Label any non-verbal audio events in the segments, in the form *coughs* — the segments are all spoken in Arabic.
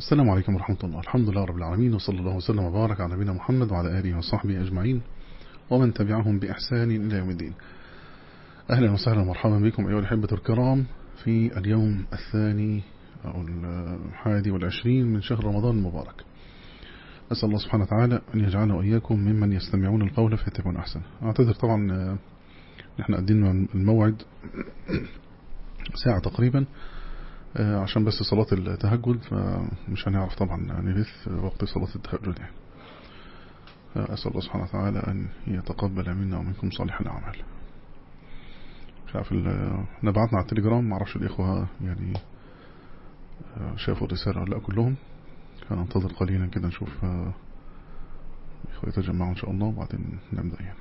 السلام عليكم ورحمة الله. الحمد لله رب العالمين وصلى الله وسلم وبارك على نبينا محمد وعلى آله وصحبه أجمعين ومن تبعهم بإحسان إلى يوم الدين. أهلا وسهلا ومرحبا بكم أيها الأحبة الكرام في اليوم الثاني أو الحادي والعشرين من شهر رمضان المبارك. أسأل الله سبحانه وتعالى أن يجعلنا وإياكم ممن يستمعون القول فيتبعون أحسن أعتذر طبعا نحن أدينا الموعد ساعة تقريبا. عشان بس صلاة التهجد فمش هنعرف طبعا نلث وقت صلاة التهجد يعني. أسأل الله سبحانه وتعالى أن يتقبل منا ومنكم صالح الأعمال. مش عارف إحنا بعتنا على التليجرام معرفش الإخوة يعني شافوا الرسالة ولا كلهم. هننتظر قليلا كده نشوف الإخوة يتجمعوا إن شاء الله وبعدين نبدأ يعني.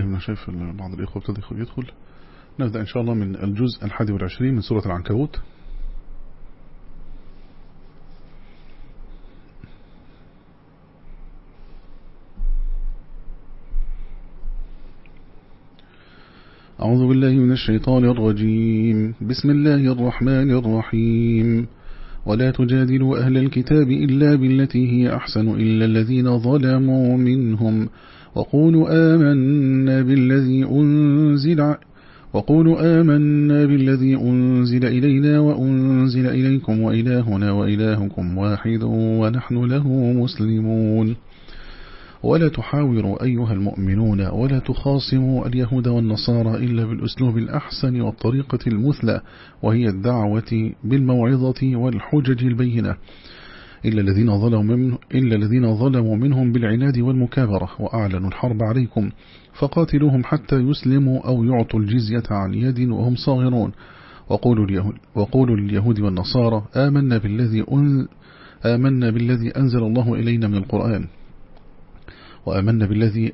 طيب أنا شايف بعض الإخوة ابتدى يدخل. نبدأ إن شاء الله من الجزء الحادي والعشرين من سورة العنكبوت. أعوذ بالله من الشيطان الرجيم. بسم الله الرحمن الرحيم. ولا تجادلوا أهل الكتاب إلا بالتي هي أحسن إلا الذين ظلموا منهم. وقولوا آمنا بالذي أنزل وقولوا آمنا بالذي أنزل إلينا وأنزل إليكم وإلهنا وإلهكم واحد ونحن له مسلمون. ولا تحاوروا أيها المؤمنون ولا تخاصموا اليهود والنصارى إلا بالأسلوب الأحسن والطريقة المثلى وهي الدعوة بالموعظة والحجج البينة. إلا الذين ظلموا منه إلا الذين ظلموا منهم بالعناد والمكابرة وأعلنوا الحرب عليكم. فقاتلوهم حتى يسلموا أو يعطوا الجزية عن يد وهم صاغرون. وقولوا اليهود, وقولوا اليهود والنصارى آمنا بالذي أن آمنا بالذي أنزل الله إلينا من القرآن. وأمنا بالذي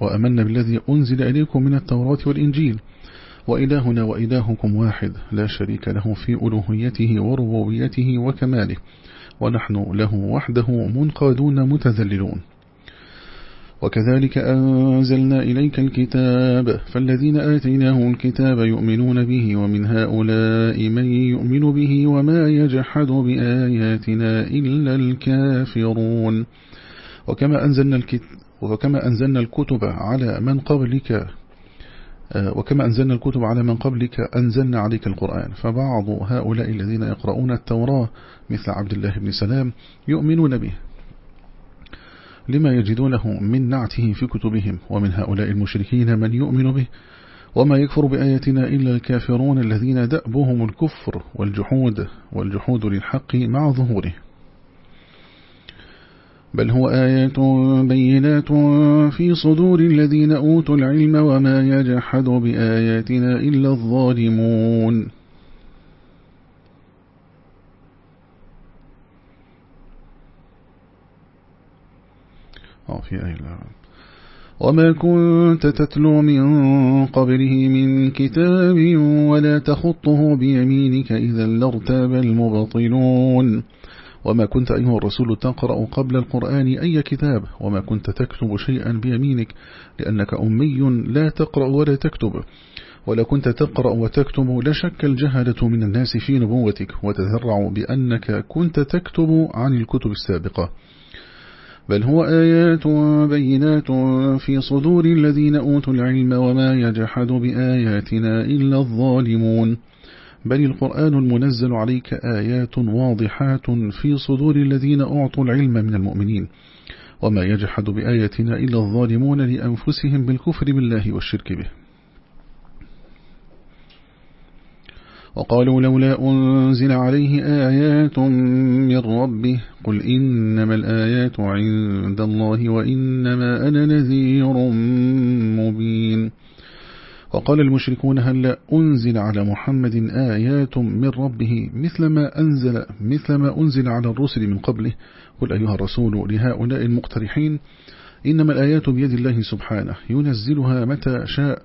وأمنا بالذي أنزل إليكم من التوراة والإنجيل. وإلهنا وإلهكم واحد لا شريك له في ألوهيته وربوبيته وكماله. ونحن له وحده منقادون متذللون. وكذلك أنزلنا إليك الكتاب فالذين آتيناه الكتاب يؤمنون به ومن هؤلاء من يؤمن به وما يجحد بآياتنا إلا الكافرون. وكما أنزلنا, الكت وكما أنزلنا الكتب على من قبلك وكما أنزلنا الكتب على من قبلك أنزلنا عليك القرآن. فبعض هؤلاء الذين يقرؤون التوراة مثل عبد الله بن سلام يؤمنون به. لما يجدونه من نعته في كتبهم ومن هؤلاء المشركين من يؤمن به. وما يكفر بآياتنا إلا الكافرون الذين دأبهم الكفر والجحود والجحود للحق مع ظهوره. بل هو آيات بينات في صدور الذين أوتوا العلم وما يجحد بآياتنا إلا الظالمون. في آية وما كنت تتلو من قبله من كتاب ولا تخطه بيمينك إذا لارتاب المبطلون. وما كنت أيها الرسول تقرأ قبل القرآن أي كتاب وما كنت تكتب شيئا بيمينك لأنك أمي لا تقرأ ولا تكتب. ولا كنت تقرأ وتكتب لشك الجهلة من الناس في نبوتك وتذرع بأنك كنت تكتب عن الكتب السابقة. بل هو آيات بينات في صدور الذين أوتوا العلم وما يجحد بآياتنا إلا الظالمون. بل القرآن المنزل عليك آيات واضحات في صدور الذين أعطوا العلم من المؤمنين. وما يجحد بآياتنا إلا الظالمون لأنفسهم بالكفر بالله والشرك به. وقالوا لولا أنزل عليه آيات من ربه قل إنما الآيات عند الله وإنما أنا نذير مبين. وقال المشركون هل أنزل على محمد آيات من ربه مثل ما أنزل مثل ما أنزل على الرسل من قبله؟ قل أيها الرسول لهؤلاء المقترحين إنما الآيات بيد الله سبحانه ينزلها متى شاء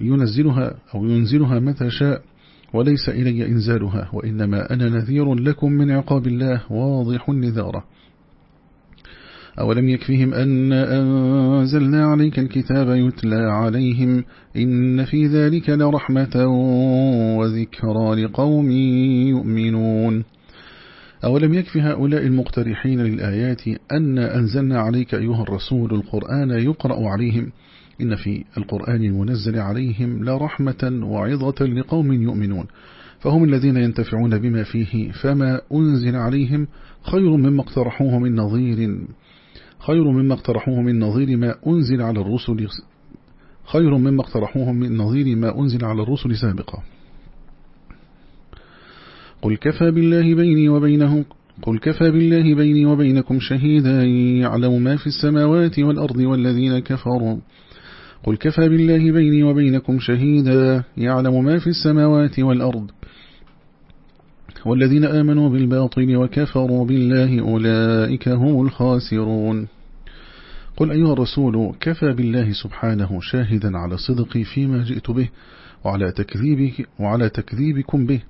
ينزلها أو ينزلها متى شاء وليس إلي إنزالها وإنما أنا نذير لكم من عقاب الله واضح النذارة. أولم يكفهم أن أنزلنا عليك الكتاب يتلى عليهم إن في ذلك لرحمة وذكرى لقوم يؤمنون. أولم يكف هؤلاء المقترحين للآيات أن أنزلنا عليك أيها الرسول القرآن يقرأ عليهم إن في القرآن المنزل عليهم لرحمة وعظة لقوم يؤمنون. فهم الذين ينتفعون بما فيه فما أنزل عليهم خير مما اقترحوه من نظير خير مما اقترحوه من نظير ما أنزل على الرسل خير مما اقترحوه من نظير ما أنزل على الرسل سابقا. قل كفى بالله بيني وبينه قل كفى بالله بيني وبينكم شهيدا يعلم ما في السماوات والأرض والذين كفروا. قل كفى بالله بيني وبينكم شهيدا يعلم ما في السماوات والأرض والذين آمنوا بالباطل وكفروا بالله أولئك هم الخاسرون. قل أيها الرسول كفى بالله سبحانه شاهدا على صدقي فيما جئت به وعلى, تكذيبك وعلى تكذيبكم به.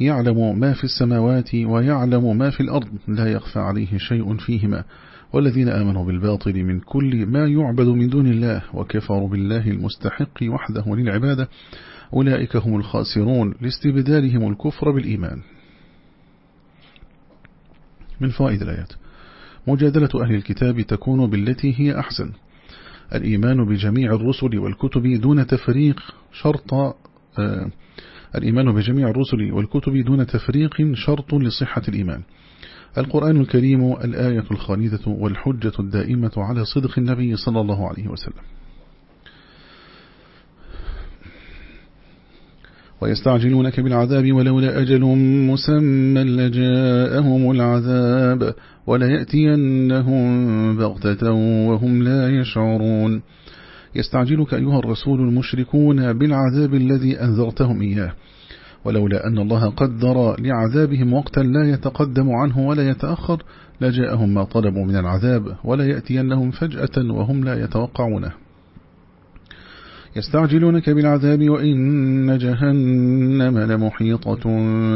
يعلم ما في السماوات ويعلم ما في الأرض لا يخفى عليه شيء فيهما. والذين آمنوا بالباطل من كل ما يعبد من دون الله وكفروا بالله المستحق وحده للعبادة أولئك هم الخاسرون لاستبدالهم الكفر بالإيمان. من فوائد الآيات. مجادلة أهل الكتاب تكون بالتي هي أحسن. الإيمان بجميع الرسل والكتب دون تفريق شرط آه، الإيمان بجميع الرسل والكتب دون تفريق شرط لصحة الإيمان. القرآن الكريم الآية الخالدة والحجة الدائمة على صدق النبي صلى الله عليه وسلم. ويستعجلونك بالعذاب ولولا أجل مسمى لجاءهم العذاب وليأتينهم بغتة وهم لا يشعرون. يستعجلك أيها الرسول المشركون بالعذاب الذي أنذرتهم إياه. ولولا أن الله قدر لعذابهم وقتا لا يتقدم عنه ولا يتأخر لجاءهم ما طلبوا من العذاب ولا يأتينهم فجأة وهم لا يتوقعونه. يستعجلونك بالعذاب وإن جهنم لمحيطة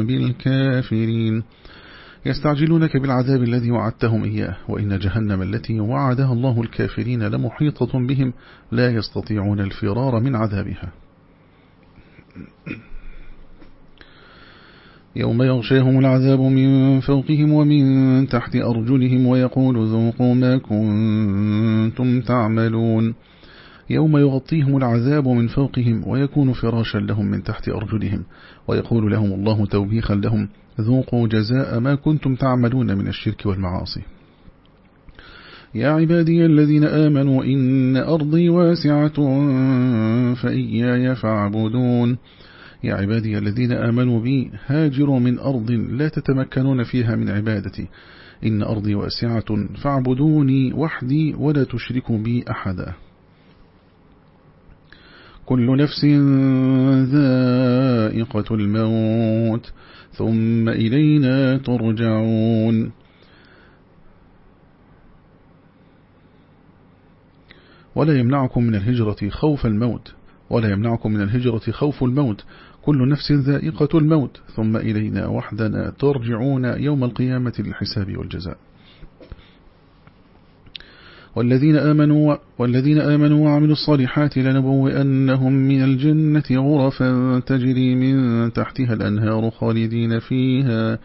بالكافرين. يستعجلونك بالعذاب الذي وعدتهم إياه وإن جهنم التي وعدها الله الكافرين لمحيطة بهم لا يستطيعون الفرار من عذابها. يوم يغشاهم العذاب من فوقهم ومن تحت أرجلهم ويقول ذوقوا ما كنتم تعملون. يوم يغطيهم العذاب من فوقهم ويكون فراشا لهم من تحت أرجلهم ويقول لهم الله توبيخا لهم ذوقوا جزاء ما كنتم تعملون من الشرك والمعاصي. يا عبادي الذين آمنوا إن أرضي واسعة فإياي فاعبدون. يا عبادي الذين آمنوا بي هاجروا من أرض لا تتمكنون فيها من عبادتي. إن أرضي واسعة فاعبدوني وحدي ولا تشركوا بي أحدا. كل نفس ذائقة الموت ثم إلينا ترجعون. ولا يمنعكم من الهجرة خوف الموت ولا يمنعكم من الهجرة خوف الموت كل نفس ذائقة الموت ثم إلينا وحدنا ترجعون يوم القيامة للحساب والجزاء. والذين آمنوا والذين آمنوا وعملوا الصالحات لنبوئنهم من الجنة غرفا تجري من تحتها الأنهار خالدين فيها.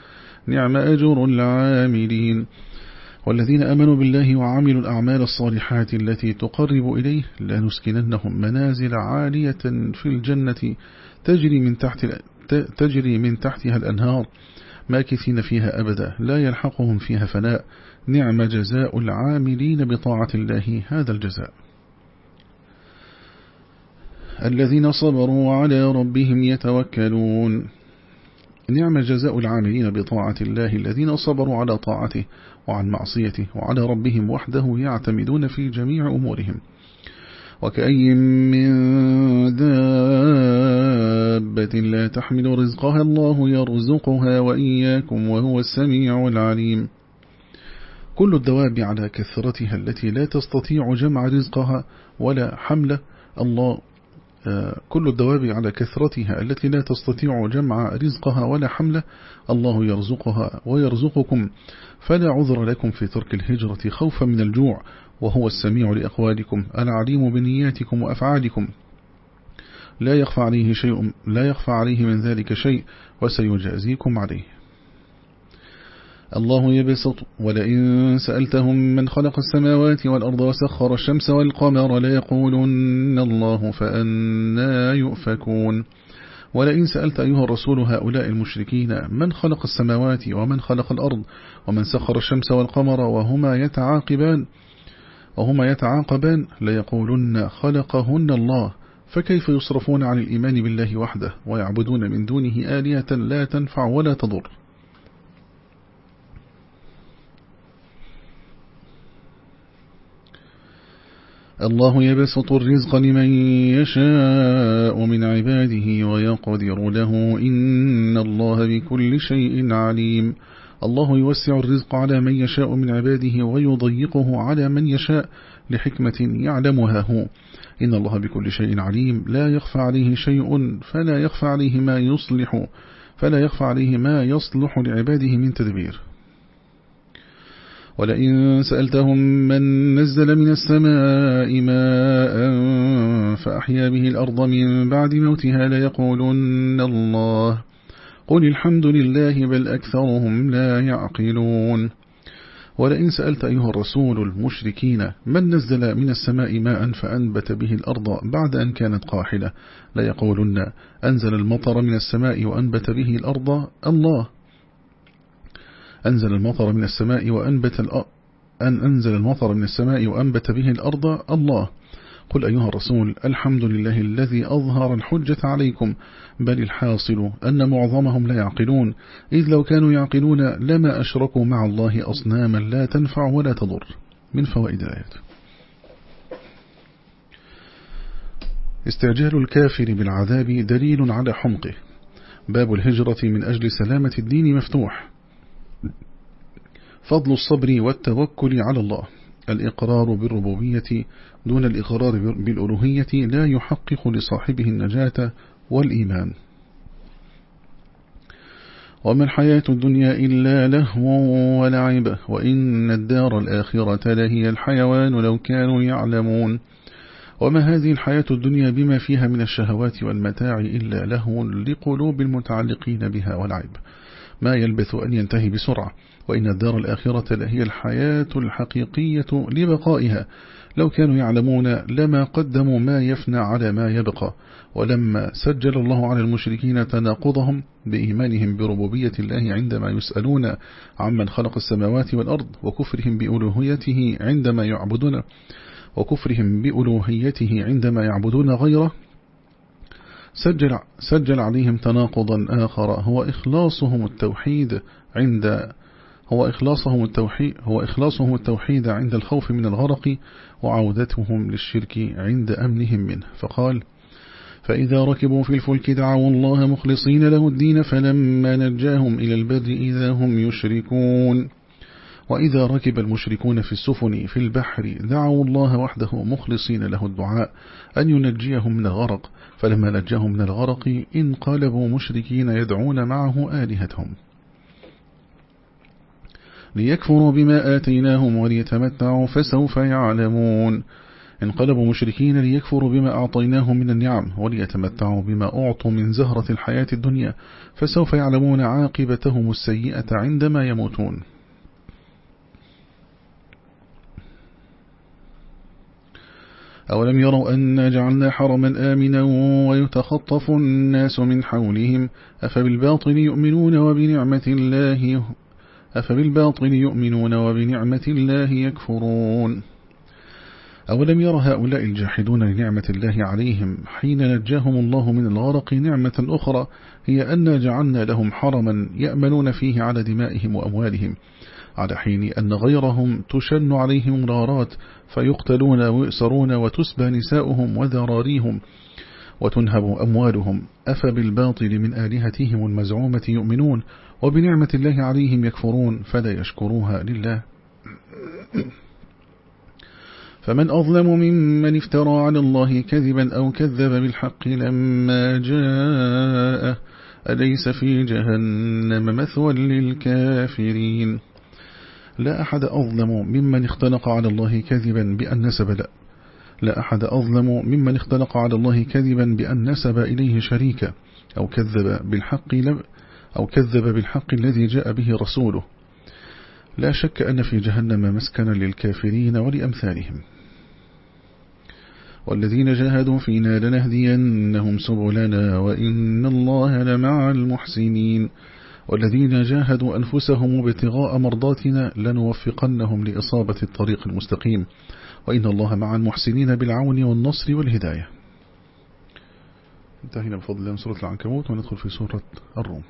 نعم أجر العاملين. والذين آمنوا بالله وعملوا الأعمال الصالحات التي تقرب إليه لنسكننهم منازل عالية في الجنة تجري من تحت تجري من تحتها الأنهار ماكثين فيها أبدا. لا يلحقهم فيها فناء. نعم جزاء العاملين بطاعة الله هذا الجزاء. الذين صبروا على ربهم يتوكلون. نعم جزاء العاملين بطاعة الله الذين صبروا على طاعته وعن معصيته وعلى ربهم وحده يعتمدون في جميع أمورهم. وكأي من دابة لا تحمل رزقها الله يرزقها وإياكم وهو السميع العليم. كل الدواب على كثرتها التي لا تستطيع جمع رزقها ولا حمله الله آه، كل الدواب على كثرتها التي لا تستطيع جمع رزقها ولا حمله الله يرزقها ويرزقكم. فلا عذر لكم في ترك الهجرة خوفا من الجوع وهو السميع لأقوالكم العليم بنياتكم وأفعالكم. لا يخفى عليه شيء لا يخفى عليه من ذلك شيء وسيجازيكم عليه. الله يبسط ولئن سألتهم من خلق السماوات والأرض وسخر الشمس والقمر ليقولن الله فأنا يؤفكون. ولئن سألت أيها الرسول هؤلاء المشركين من خلق السماوات ومن خلق الأرض ومن سخر الشمس والقمر وهما يتعاقبان وهما يتعاقبان ليقولن خلقهن الله. فكيف يصرفون عن الإيمان بالله وحده ويعبدون من دونه آلية لا تنفع ولا تضر؟ الله يبسط الرزق لمن يشاء من عباده ويقدر له إن الله بكل شيء عليم. الله يوسع الرزق على من يشاء من عباده ويضيقه على من يشاء لحكمة يعلمها هو. إن الله بكل شيء عليم. لا يخفى عليه شيء فلا يخفى عليه ما يصلح فلا يخفى عليه ما يصلح لعباده من تدبير. ولئن سألتهم من نزل من السماء ماء فأحيا به الأرض من بعد موتها ليقولن الله. قل الحمد لله بل أكثرهم لا يعقلون. ولئن سألت أيها الرسول المشركين من نزل من السماء ماء فأنبت به الأرض بعد أن كانت قاحلة ليقولن أنزل المطر من السماء وأنبت به الأرض الله. أنزل المطر من السماء وأنبت أن أنزل المطر من السماء وأنبت به الأرض الله. قل أيها الرسول الحمد لله الذي أظهر الحجة عليكم بل الحاصل أن معظمهم لا يعقلون. إذ لو كانوا يعقلون لما أشركوا مع الله أصناما لا تنفع ولا تضر. من فوائد الآيات. استعجال الكافر بالعذاب دليل على حمقه. باب الهجرة من أجل سلامة الدين مفتوح. فضل الصبر والتوكل على الله. الإقرار بالربوبية دون الإقرار بالألوهية لا يحقق لصاحبه النجاة والإيمان. وما الحياة الدنيا إلا لهو ولعب وإن الدار الآخرة لهي الحيوان لو كانوا يعلمون. وما هذه الحياة الدنيا بما فيها من الشهوات والمتاع إلا لهو لقلوب المتعلقين بها والعيب. ما يلبث أن ينتهي بسرعة. وإن الدار الآخرة لهي الحياة الحقيقية لبقائها. لو كانوا يعلمون لما قدموا ما يفنى على ما يبقى ولما سجل الله على المشركين تناقضهم بإيمانهم بربوبية الله عندما يسألون عمن خلق السماوات والأرض وكفرهم بألوهيته عندما يعبدون وكفرهم بألوهيته عندما يعبدون غيره سجل, سجل عليهم تناقضا آخر هو إخلاصهم التوحيد عند هو إخلاصهم التوحيد هو إخلاصهم التوحيد عند الخوف من الغرق وعودتهم للشرك عند أمنهم منه. فقال فإذا ركبوا في الفلك دعوا الله مخلصين له الدين فلما نجاهم إلى البر إذا هم يشركون. وإذا ركب المشركون في السفن في البحر دعوا الله وحده مخلصين له الدعاء أن ينجيهم من الغرق. فلما نجاهم من الغرق انقلبوا مشركين يدعون معه آلهتهم. ليكفروا بما آتيناهم وليتمتعوا فسوف يعلمون. انقلبوا مشركين ليكفروا بما أعطيناهم من النعم وليتمتعوا بما أعطوا من زهرة الحياة الدنيا فسوف يعلمون عاقبتهم السيئة عندما يموتون. أولم يروا أن جعلنا حرما آمنا ويتخطف الناس من حولهم أفبالباطل يؤمنون وبنعمة الله أفبالباطل يؤمنون وبنعمة الله يكفرون؟ أولم ير هؤلاء الجاحدون لنعمة الله عليهم حين نجاهم الله من الغرق نعمة أخرى هي أن جعلنا لهم حرما يأمنون فيه على دمائهم وأموالهم على حين أن غيرهم تشن عليهم الغارات فيقتلون ويؤسرون وتسبى نساؤهم وذراريهم. وتنهب أموالهم. أفبالباطل من آلهتهم المزعومة يؤمنون وبنعمة الله عليهم يكفرون فلا يشكروها لله. فمن أظلم ممن افترى على الله كذبا أو كذب بالحق لما جاءه أليس في جهنم مثوى للكافرين؟ لا أحد أظلم ممن اختلق على الله كذبا بأن نسب لا أحد أظلم ممن اختلق على الله كذبا بأن نسب إليه شريكا أو كذب بالحق أو كذب بالحق الذي جاء به رسوله. لا شك أن في جهنم مسكنا للكافرين ولأمثالهم. والذين جاهدوا فينا لنهدينهم سبلنا وإن الله لمع المحسنين. والذين جاهدوا أنفسهم ابتغاء مرضاتنا لنوفقنهم لإصابة الطريق المستقيم. وإن الله مع المحسنين بالعون والنصر والهداية. انتهينا بفضل الله من سورة العنكبوت وندخل في سورة الروم.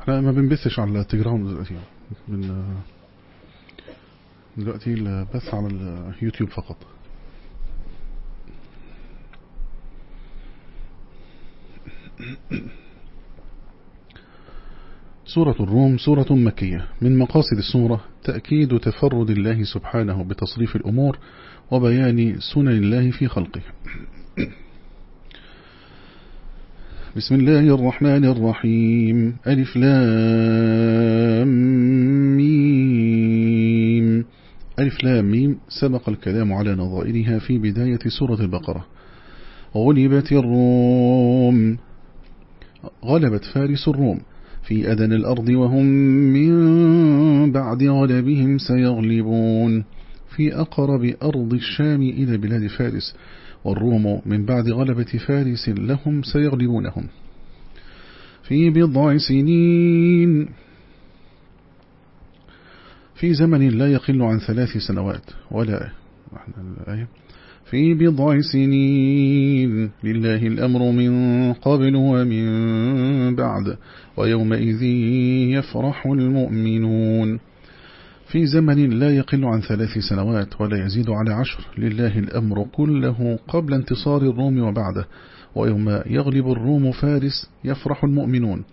إحنا ما بنبثش على التليجرام دلوقتي. من دلوقتي البث على اليوتيوب فقط. سورة الروم سورة مكية. من مقاصد السورة تأكيد تفرد الله سبحانه بتصريف الأمور وبيان سنن الله في خلقه. بسم الله الرحمن الرحيم. ألف لام ميم. ألف لام ميم سبق الكلام على نظائرها في بداية سورة البقرة. غلبت الروم. غلبت فارس الروم. في أدن الأرض وهم من بعد غلبهم سيغلبون. في أقرب أرض الشام إلى بلاد فارس. والروم من بعد غلبة فارس لهم سيغلبونهم. في بضع سنين. في زمن لا يقل عن ثلاث سنوات. ولا في بضع سنين. لله الأمر من قبل ومن بعد. ويومئذ يفرح المؤمنون. في زمن لا يقل عن ثلاث سنوات ولا يزيد على عشر. لله الأمر كله قبل انتصار الروم وبعده ويوم يغلب الروم فارس يفرح المؤمنون.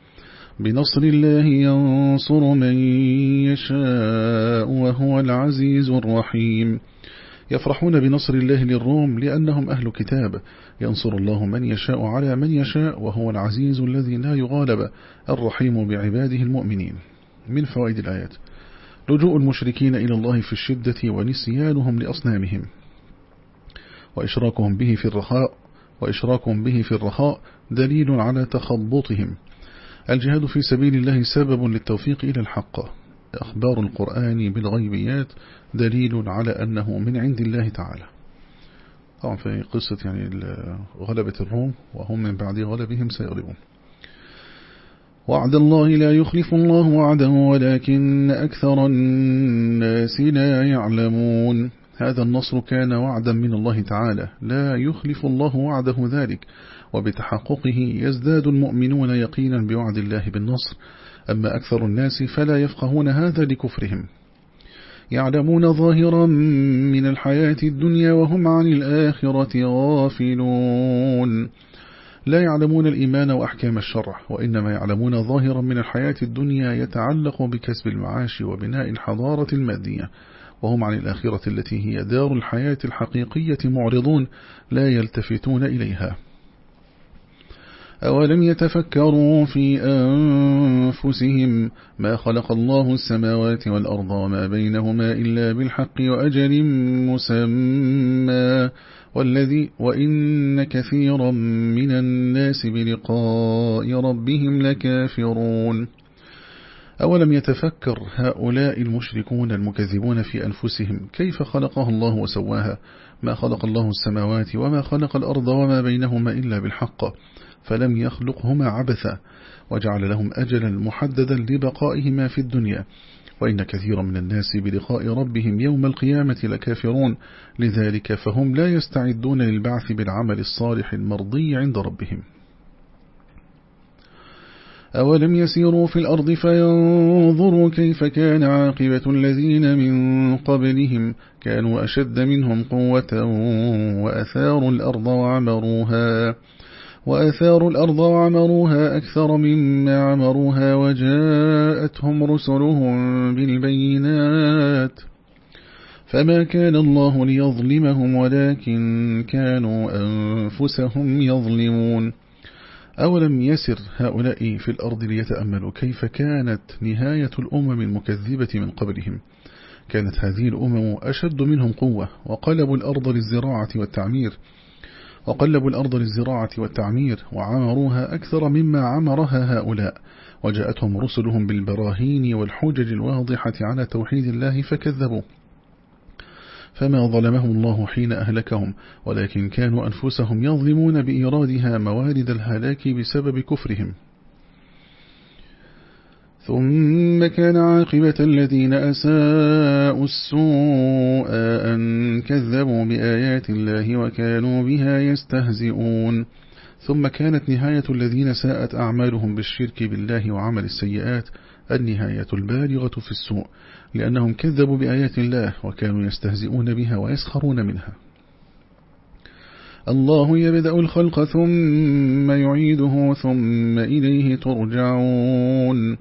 بنصر الله ينصر من يشاء وهو العزيز الرحيم. يفرحون بنصر الله للروم لأنهم أهل كتاب. ينصر الله من يشاء على من يشاء وهو العزيز الذي لا يغالب. الرحيم بعباده المؤمنين. من فوائد الآيات. لجوء المشركين إلى الله في الشدة ونسيانهم لأصنامهم. وإشراكهم به في الرخاء وإشراكهم به في الرخاء دليل على تخبطهم. الجهاد في سبيل الله سبب للتوفيق إلى الحق. أخبار القرآن بالغيبيات دليل على أنه من عند الله تعالى. طبعا في قصة يعني غلبة الروم وهم من بعد غلبهم سيغلبون. وعد الله لا يخلف الله وعده ولكن أكثر الناس لا يعلمون. هذا النصر كان وعدا من الله تعالى. لا يخلف الله وعده ذلك وبتحققه يزداد المؤمنون يقينا بوعد الله بالنصر. أما أكثر الناس فلا يفقهون هذا لكفرهم. يعلمون ظاهرا من الحياة الدنيا وهم عن الآخرة غافلون. لا يعلمون الإيمان وأحكام الشرع وإنما يعلمون ظاهرا من الحياة الدنيا يتعلق بكسب المعاش وبناء الحضارة المادية. وهم عن الآخرة التي هي دار الحياة الحقيقية معرضون لا يلتفتون إليها. أولم يتفكروا في أنفسهم ما خلق الله السماوات والأرض وما بينهما إلا بالحق وأجل مسمى؟ والذي وإن كثيرا من الناس بلقاء ربهم لكافرون. أولم يتفكر هؤلاء المشركون المكذبون في أنفسهم؟ كيف خلقها الله وسواها؟ ما خلق الله السماوات وما خلق الأرض وما بينهما إلا بالحق فلم يخلقهما عبثا وجعل لهم أجلا محددا لبقائهما في الدنيا. وإن كثيرا من الناس بلقاء ربهم يوم القيامة لكافرون لذلك فهم لا يستعدون للبعث بالعمل الصالح المرضي عند ربهم. أولم يسيروا في الأرض فينظروا كيف كان عاقبة الذين من قبلهم كانوا أشد منهم قوة وأثاروا الأرض وعمروها. وأثاروا الأرض وعمروها أكثر مما عمروها وجاءتهم رسلهم بالبينات فما كان الله ليظلمهم ولكن كانوا أنفسهم يظلمون أولم يسر هؤلاء في الأرض ليتأملوا كيف كانت نهاية الأمم المكذبة من قبلهم؟ كانت هذه الأمم أشد منهم قوة وقلبوا الأرض للزراعة والتعمير وقلبوا الأرض للزراعة والتعمير وعمروها أكثر مما عمرها هؤلاء. وجاءتهم رسلهم بالبراهين والحجج الواضحة على توحيد الله فكذبوا. فما ظلمهم الله حين أهلكهم ولكن كانوا أنفسهم يظلمون بإيرادها موارد الهلاك بسبب كفرهم. ثم كان عاقبة الذين أساءوا السوء أن كذبوا بآيات الله وكانوا بها يستهزئون. ثم كانت نهاية الذين ساءت أعمالهم بالشرك بالله وعمل السيئات النهاية البالغة في السوء لأنهم كذبوا بآيات الله وكانوا يستهزئون بها ويسخرون منها. الله يبدأ الخلق ثم يعيده ثم إليه ترجعون.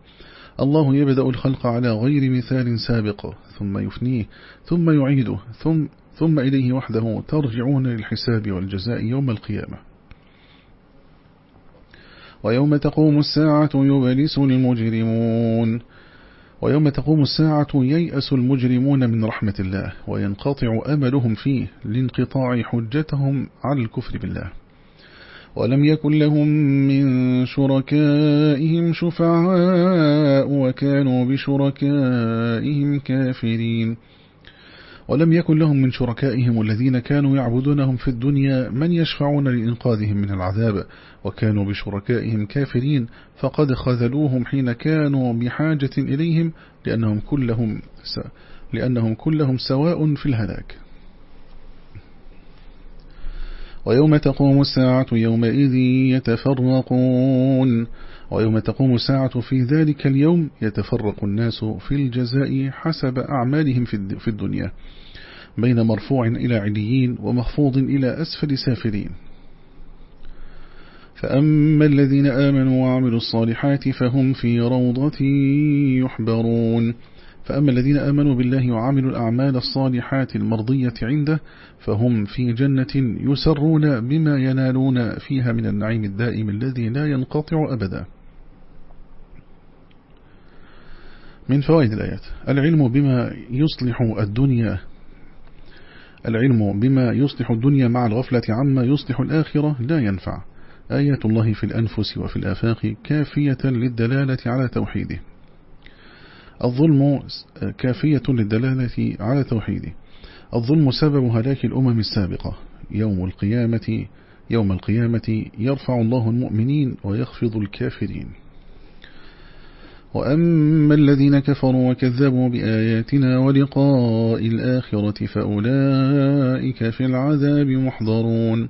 الله يبدأ الخلق على غير مثال سابق ثم يفنيه ثم يعيده ثم, ثم إليه وحده ترجعون للحساب والجزاء يوم القيامة. ويوم تقوم الساعة يبلس المجرمون. ويوم تقوم الساعة ييأس المجرمون من رحمة الله وينقطع أملهم فيه لانقطاع حجتهم على الكفر بالله. ولم يكن لهم من شركائهم شفعاء وكانوا بشركائهم كافرين. ولم يكن لهم من شركائهم الذين كانوا يعبدونهم في الدنيا من يشفعون لإنقاذهم من العذاب وكانوا بشركائهم كافرين فقد خذلوهم حين كانوا بحاجة إليهم لأنهم كلهم, لأنهم كلهم سواء في الهلاك. ويوم تقوم الساعة يومئذ يتفرقون. ويوم تقوم الساعة في ذلك اليوم يتفرق الناس في الجزاء حسب أعمالهم في الدنيا بين مرفوع إلى عليين ومخفوض إلى أسفل سافلين. فأما الذين آمنوا وعملوا الصالحات فهم في روضة يحبرون. فأما الذين آمنوا بالله وعملوا الأعمال الصالحات المرضية عنده فهم في جنة يسرون بما ينالون فيها من النعيم الدائم الذي لا ينقطع أبدا. من فوائد الآيات. العلم بما يصلح الدنيا. العلم بما يصلح الدنيا مع الغفلة عما يصلح الآخرة لا ينفع. آيات الله في الأنفس وفي الآفاق كافية للدلالة على توحيده. الظلم كافية للدلالة على توحيده. الظلم سبب هلاك الأمم السابقة. يوم القيامة يوم القيامة يرفع الله المؤمنين ويخفض الكافرين. وأما الذين كفروا وكذبوا بآياتنا ولقاء الآخرة فأولئك في العذاب محضرون.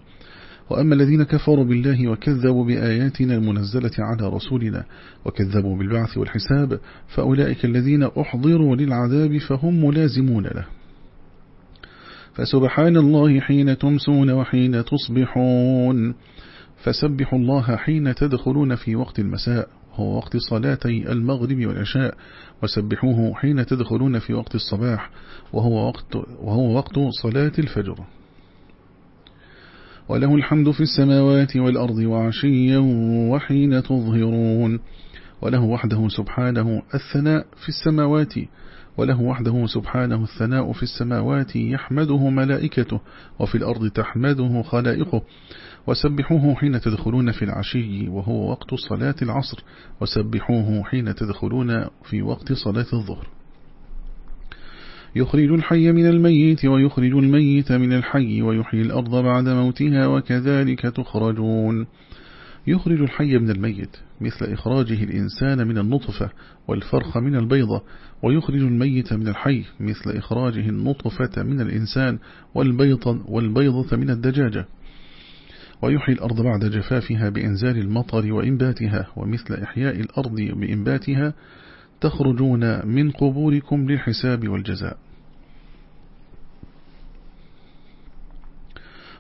وأما الذين كفروا بالله وكذبوا بآياتنا المنزلة على رسولنا وكذبوا بالبعث والحساب فأولئك الذين أحضروا للعذاب فهم ملازمون له. فسبحان الله حين تمسون وحين تصبحون. فسبحوا الله حين تدخلون في وقت المساء. هو وقت صلاتي المغرب والعشاء وسبحوه حين تدخلون في وقت الصباح وهو وقت, وهو وقت صلاة الفجر. وله الحمد في السماوات والأرض وعشيا وحين تظهرون. وله وحده سبحانه الثناء في السماوات وله وحده سبحانه الثناء في السماوات يحمده ملائكته وفي الأرض تحمده خلائقه. وسبحوه حين تدخلون في العشي وهو وقت صلاة العصر. وسبحوه حين تدخلون في وقت صلاة الظهر. يخرج الحي من الميت ويخرج الميت من الحي ويحيي الأرض بعد موتها وكذلك تخرجون. يخرج الحي من الميت مثل إخراجه الإنسان من النطفة والفرخ من البيضة. ويخرج الميت من الحي مثل إخراجه النطفة من الإنسان والبيضة, والبيضة من الدجاجة. ويحيي الأرض بعد جفافها بإنزال المطر وإنباتها ومثل إحياء الأرض بإنباتها تخرجون من قبوركم للحساب والجزاء.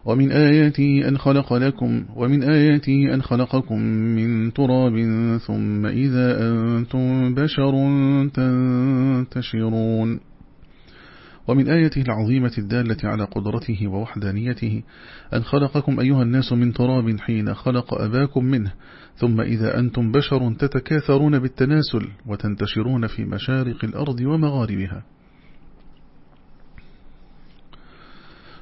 ومن آياته أن خلق لكم ومن آياته أن خلقكم من تراب ثم إذا أنتم بشر تنتشرون. ومن آياته العظيمة الدالة على قدرته ووحدانيته أن خلقكم أيها الناس من تراب حين خلق أباكم منه ثم إذا أنتم بشر تتكاثرون بالتناسل وتنتشرون في مشارق الأرض ومغاربها.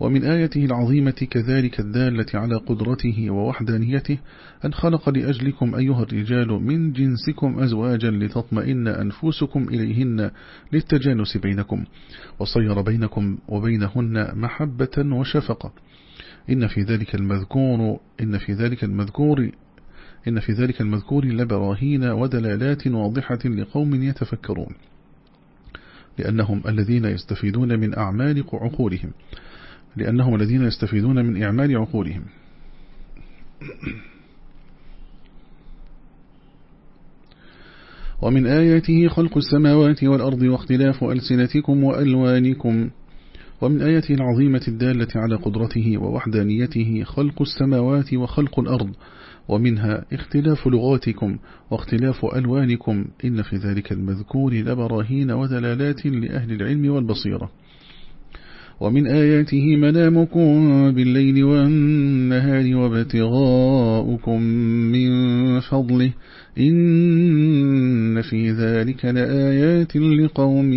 ومن آيته العظيمة كذلك الدالة على قدرته ووحدانيته أن خلق لأجلكم أيها الرجال من جنسكم أزواجا لتطمئن أنفسكم إليهن للتجانس بينكم وصير بينكم وبينهن محبة وشفقة. إن في ذلك المذكور إن في ذلك المذكور إن في ذلك المذكور لبراهين ودلالات واضحة لقوم يتفكرون. لأنهم الذين يستفيدون من أعمال عقولهم. لأنهم الذين يستفيدون من إعمال عقولهم. ومن آياته خلق السماوات والأرض واختلاف ألسنتكم وألوانكم. ومن آياته العظيمة الدالة على قدرته ووحدانيته خلق السماوات وخلق الأرض. ومنها اختلاف لغاتكم واختلاف ألوانكم. إن في ذلك المذكور لبراهين ودلالات لأهل العلم والبصيرة. ومن آياته منامكم بالليل والنهار وابتغاؤكم من فضله. إن في ذلك لآيات لقوم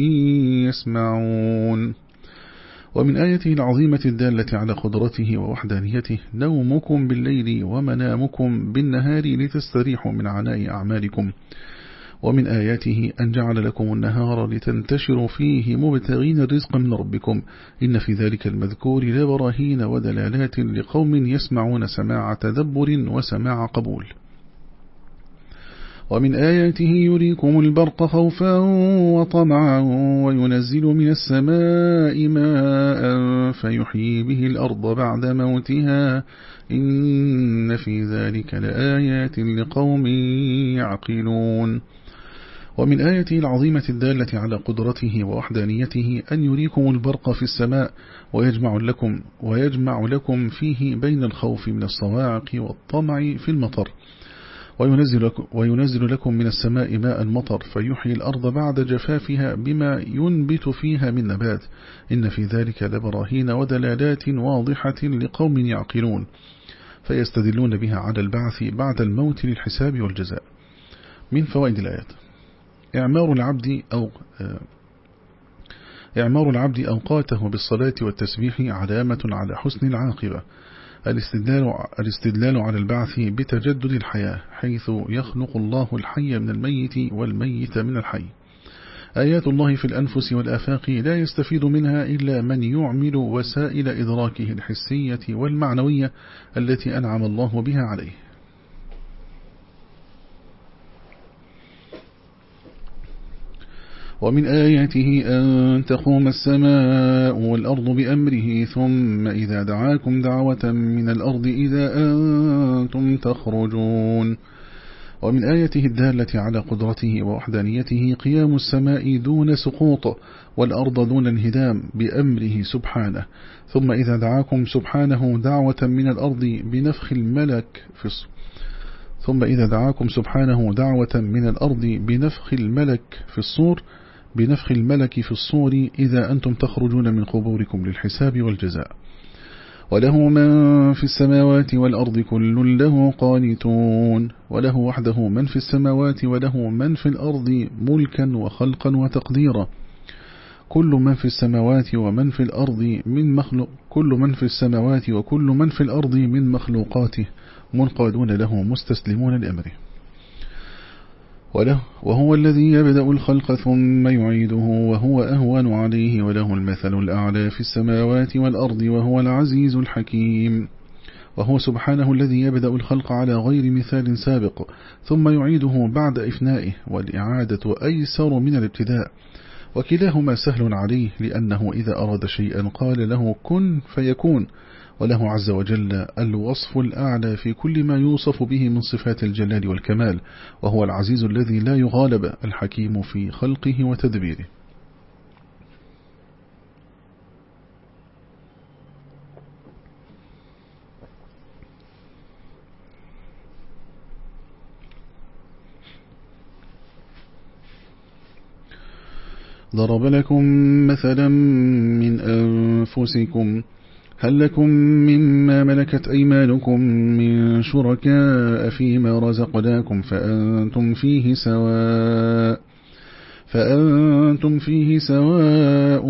يسمعون. ومن آياته العظيمة الدالة على قدرته ووحدانيته نومكم بالليل ومنامكم بالنهار لتستريحوا من عناء أعمالكم. ومن آياته أن جعل لكم النهار لتنتشروا فيه مبتغين الرزق من ربكم. إن في ذلك المذكور لبراهين ودلالات لقوم يسمعون سماع تدبر وسماع قبول. ومن آياته يريكم البرق خوفا وطمعا وينزل من السماء ماء فيحيي به الأرض بعد موتها. إن في ذلك لآيات لقوم يعقلون. ومن آياته العظيمة الدالة على قدرته ووحدانيته أن يريكم البرق في السماء ويجمع لكم, ويجمع لكم فيه بين الخوف من الصواعق والطمع في المطر. وينزل, وينزل لكم من السماء ماء المطر فيحيي الأرض بعد جفافها بما ينبت فيها من نبات. إن في ذلك لبراهين ودلالات واضحة لقوم يعقلون. فيستدلون بها على البعث بعد الموت للحساب والجزاء. من فوائد الآيات. إعمار العبد أو آه، إعمار العبد أوقاته بالصلاة والتسبيح علامة على حسن العاقبة. الاستدلال, الاستدلال على البعث بتجدد الحياة حيث يخلق الله الحي من الميت والميت من الحي. آيات الله في الأنفس والآفاق لا يستفيد منها إلا من يعمل وسائل إدراكه الحسية والمعنوية التي أنعم الله بها عليه. ومن آياته أن تقوم السماء والأرض بأمره ثم إذا دعاكم دعوة من الأرض إذا أنتم تخرجون. ومن آياته الدالة على قدرته ووحدانيته قيام السماء دون سقوط والأرض دون انهدام بأمره سبحانه. ثم إذا دعاكم سبحانه دعوة من الأرض بنفخ الملك في ثم إذا دعاكم سبحانه دعوة من الأرض بنفخ الملك في الصور. بنفخ الملك في الصور إذا أنتم تخرجون من قبوركم للحساب والجزاء. وله من في السماوات والأرض كل له قانتون. وله وحده من في السماوات وله من في الأرض ملكا وخلقا وتقديرا. كل من في السماوات ومن في الأرض من مخلوق كل من في السماوات وكل من في الأرض من مخلوقاته منقادون له مستسلمون لأمره. وله وهو الذي يبدأ الخلق ثم يعيده وهو أهون عليه وله المثل الأعلى في السماوات والأرض وهو العزيز الحكيم. وهو سبحانه الذي يبدأ الخلق على غير مثال سابق ثم يعيده بعد إفنائه والإعادة أيسر من الابتداء. وكلاهما سهل عليه لأنه إذا أراد شيئا قال له كن فيكون. وله عز وجل الوصف الأعلى في كل ما يوصف به من صفات الجلال والكمال وهو العزيز الذي لا يغالب الحكيم في خلقه وتدبيره. ضرب لكم مثلا من أنفسكم هل لكم مما ملكت أيمانكم من شركاء فيما رزقناكم فأنتم فيه سواء فأنتم فيه سواء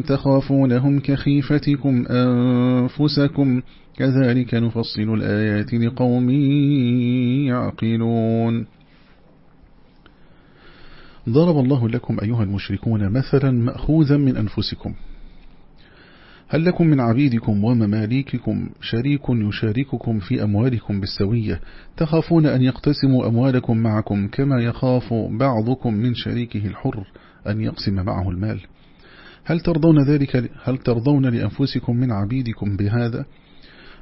تخافونهم كخيفتكم أنفسكم كذلك نفصل الآيات لقوم يعقلون. ضرب الله لكم أيها المشركون مثلا مأخوذا من أنفسكم. هل لكم من عبيدكم ومماليككم شريك يشارككم في أموالكم بالسوية تخافون أن يقتسموا أموالكم معكم كما يخاف بعضكم من شريكه الحر أن يقسم معه المال؟ هل ترضون ذلك هل ترضون لأنفسكم من عبيدكم بهذا؟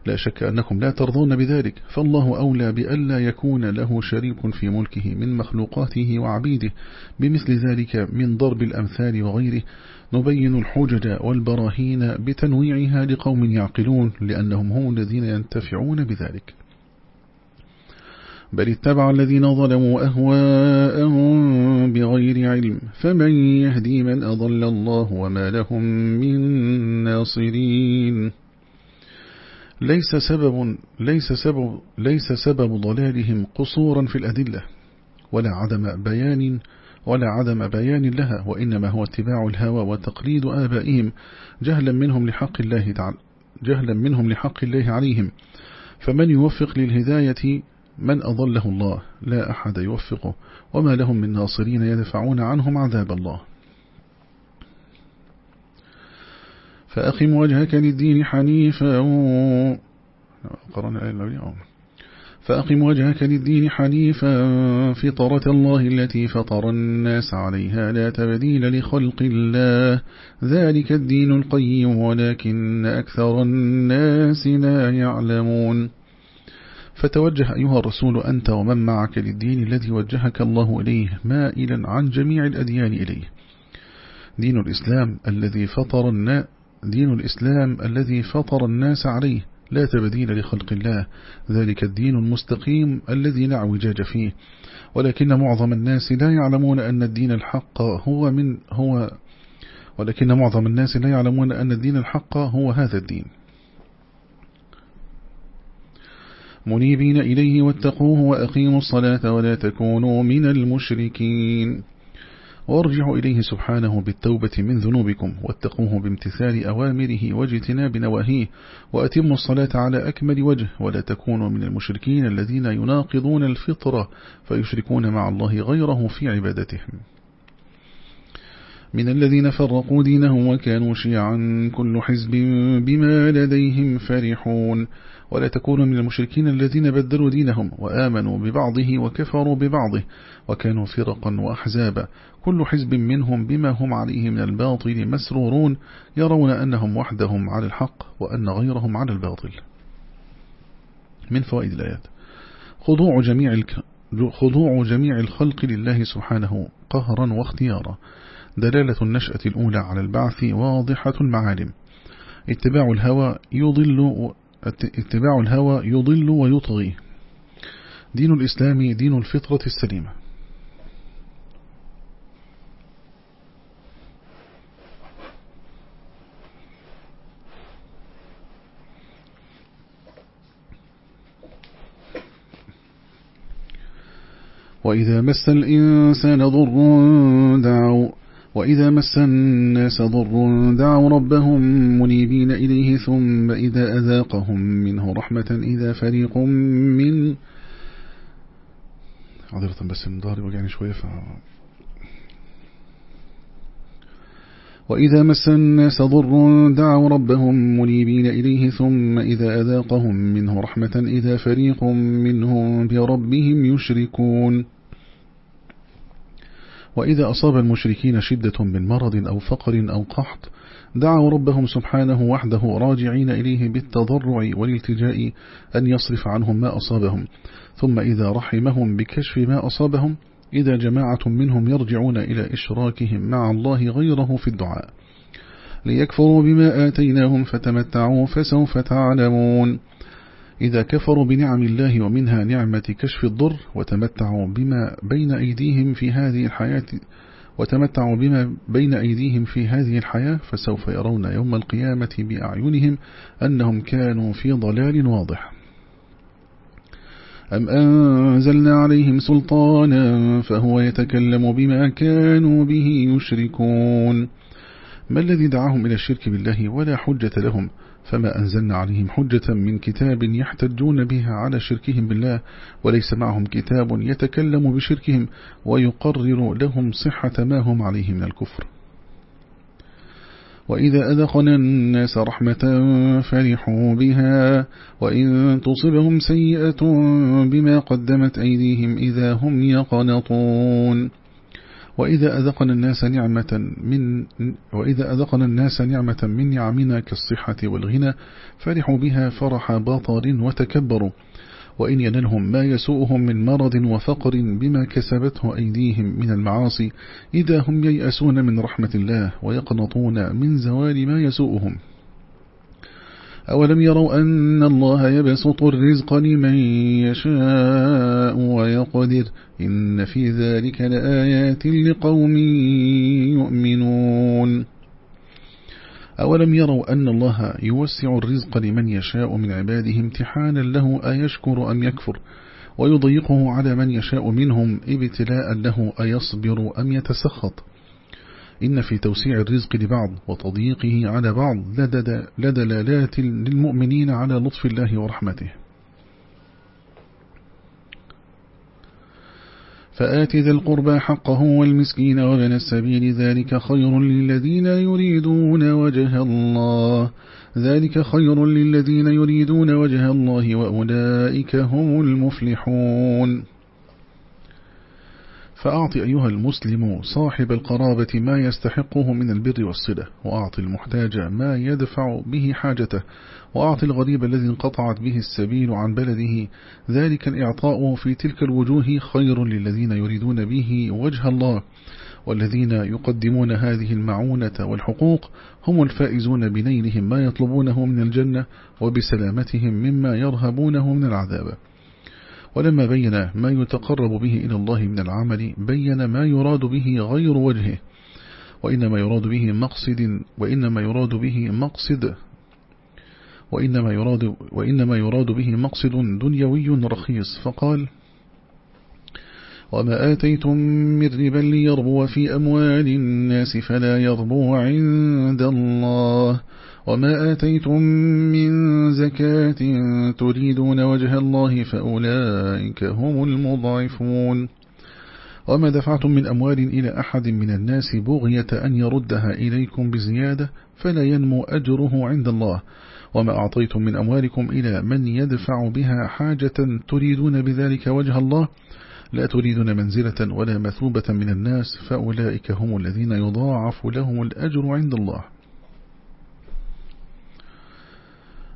لا شك أنكم لا ترضون بذلك فالله أولى بألا يكون له شريك في ملكه من مخلوقاته وعبيده بمثل ذلك من ضرب الأمثال وغيره نبين الحجج والبراهين بتنويعها لقوم يعقلون لأنهم هم الذين ينتفعون بذلك. بل اتبع الذين ظلموا أهواءهم بغير علم فمن يهدي من أضل الله وما لهم من ناصرين. ليس سبب ليس سبب ليس سبب ضلالهم قصورا في الأدلة ولا عدم بيان ولا عدم بيان لها وإنما هو اتباع الهوى وتقليد آبائهم. جهلا منهم لحق الله تعالى جهلا منهم لحق الله عليهم. فمن يوفق للهداية من أضله الله لا أحد يوفقه. وما لهم من ناصرين يدفعون عنهم عذاب الله. فأقم وجهك للدين حنيفا. قرأنا الآية فأقم وجهك للدين حنيفا فطرة الله التي فطر الناس عليها لا تبديل لخلق الله. ذلك الدين القيم ولكن أكثر الناس لا يعلمون. فتوجه أيها الرسول أنت ومن معك للدين الذي وجهك الله إليه مائلا عن جميع الأديان إليه. دين الإسلام الذي فطر الناس دين الإسلام الذي فطر الناس عليه. لا تبديل لخلق الله. ذلك الدين المستقيم الذي لا اعوجاج فيه. ولكن معظم الناس لا يعلمون أن الدين الحق هو من هو ولكن معظم الناس لا يعلمون أن الدين الحق هو هذا الدين. منيبين إليه واتقوه وأقيموا الصلاة ولا تكونوا من المشركين. وارجعوا إليه سبحانه بالتوبة من ذنوبكم واتقوه بامتثال أوامره واجتناب نواهيه وأتموا الصلاة على أكمل وجه ولا تكونوا من المشركين الذين يناقضون الفطرة فيشركون مع الله غيره في عبادتهم من الذين فرقوا دينهم وكانوا شيعا كل حزب بما لديهم فرحون. ولا تكونوا من المشركين الذين بدلوا دينهم وآمنوا ببعضه وكفروا ببعضه وكانوا فرقا وأحزابا. كل حزب منهم بما هم عليه من الباطل مسرورون يرون أنهم وحدهم على الحق وأن غيرهم على الباطل. من فوائد الآيات. خضوع جميع الك... خضوع جميع الخلق لله سبحانه قهرا واختيارا. دلالة النشأة الأولى على البعث واضحة المعالم. اتباع الهوى يضل اتباع الهوى يضل ويطغي. دين الإسلام دين الفطرة السليمة. وإذا مس الإنسان ضر دعوا وإذا مس الناس ضر دعوا ربهم منيبين إليه ثم إذا أذاقهم منه رحمة إذا فريق من عذرة بس الظهر وجعني شوية ف... وإذا مس الناس ضر دعوا ربهم منيبين إليه ثم إذا أذاقهم منه رحمة إذا فريق منهم بربهم يشركون. وإذا أصاب المشركين شدة من مرض أو فقر أو قحط دعوا ربهم سبحانه وحده راجعين إليه بالتضرع والالتجاء أن يصرف عنهم ما أصابهم. ثم إذا رحمهم بكشف ما أصابهم إذا جماعة منهم يرجعون إلى إشراكهم مع الله غيره في الدعاء. ليكفروا بما آتيناهم فتمتعوا فسوف تعلمون. إذا كفروا بنعم الله ومنها نعمة كشف الضر وتمتعوا بما بين أيديهم في هذه الحياة وتمتعوا بما بين أيديهم في هذه الحياة فسوف يرون يوم القيامة بأعينهم أنهم كانوا في ضلال واضح. أم أنزلنا عليهم سلطانا فهو يتكلم بما كانوا به يشركون. ما الذي دعاهم إلى الشرك بالله ولا حجة لهم؟ فما أنزلنا عليهم حجة من كتاب يحتجون بها على شركهم بالله وليس معهم كتاب يتكلم بشركهم ويقرر لهم صحة ما هم عليه من الكفر. وإذا أذقنا الناس رحمة فرحوا بها وإن تصبهم سيئة بما قدمت أيديهم إذا هم يقنطون. وإذا أذقنا الناس نعمة من وإذا أذقنا الناس نعمة من نعمنا كالصحة والغنى فرحوا بها فرح باطر وتكبروا وإن ينلهم ما يسوءهم من مرض وفقر بما كسبته أيديهم من المعاصي إذا هم ييأسون من رحمة الله ويقنطون من زوال ما يسوءهم أولم يروا أن الله يبسط الرزق لمن يشاء ويقدر إن في ذلك لآيات لقوم يؤمنون. أولم يروا أن الله يوسع الرزق لمن يشاء من عباده امتحانا له أيشكر أم يكفر؟ ويضيقه على من يشاء منهم ابتلاء له أيصبر أم يتسخط؟ إن في توسيع الرزق لبعض وتضييقه على بعض لدلالات للمؤمنين على لطف الله ورحمته. فآت ذا القربى حقه والمسكين وبن السبيل ذلك خير للذين يريدون وجه الله. ذلك خير للذين يريدون وجه الله وأولئك هم المفلحون. فأعط أيها المسلم صاحب القرابة ما يستحقه من البر والصلة وأعط المحتاج ما يدفع به حاجته وأعط الغريب الذي انقطعت به السبيل عن بلده. ذلك الإعطاء في تلك الوجوه خير للذين يريدون به وجه الله والذين يقدمون هذه المعونة والحقوق هم الفائزون بنيلهم ما يطلبونه من الجنة وبسلامتهم مما يرهبونه من العذاب. ولما بين ما يتقرب به إلى الله من العمل بين ما يراد به غير وجهه. وإنما يراد به مقصد وإنما يراد به مقصد. وإنما يراد, وإنما يراد به مقصد دنيوي رخيص. فقال وما آتيتم من ربا ليربو في أموال الناس فلا يربو عند الله وما آتيتم من زكاة تريدون وجه الله فأولئك هم المضعفون وما دفعتم من أموال إلى أحد من الناس بغية أن يردها إليكم بزيادة فلا ينمو أجره عند الله وما أعطيتم من أموالكم إلى من يدفع بها حاجة تريدون بذلك وجه الله لا تريدون منزلة ولا مثوبة من الناس فأولئك هم الذين يضاعف لهم الأجر عند الله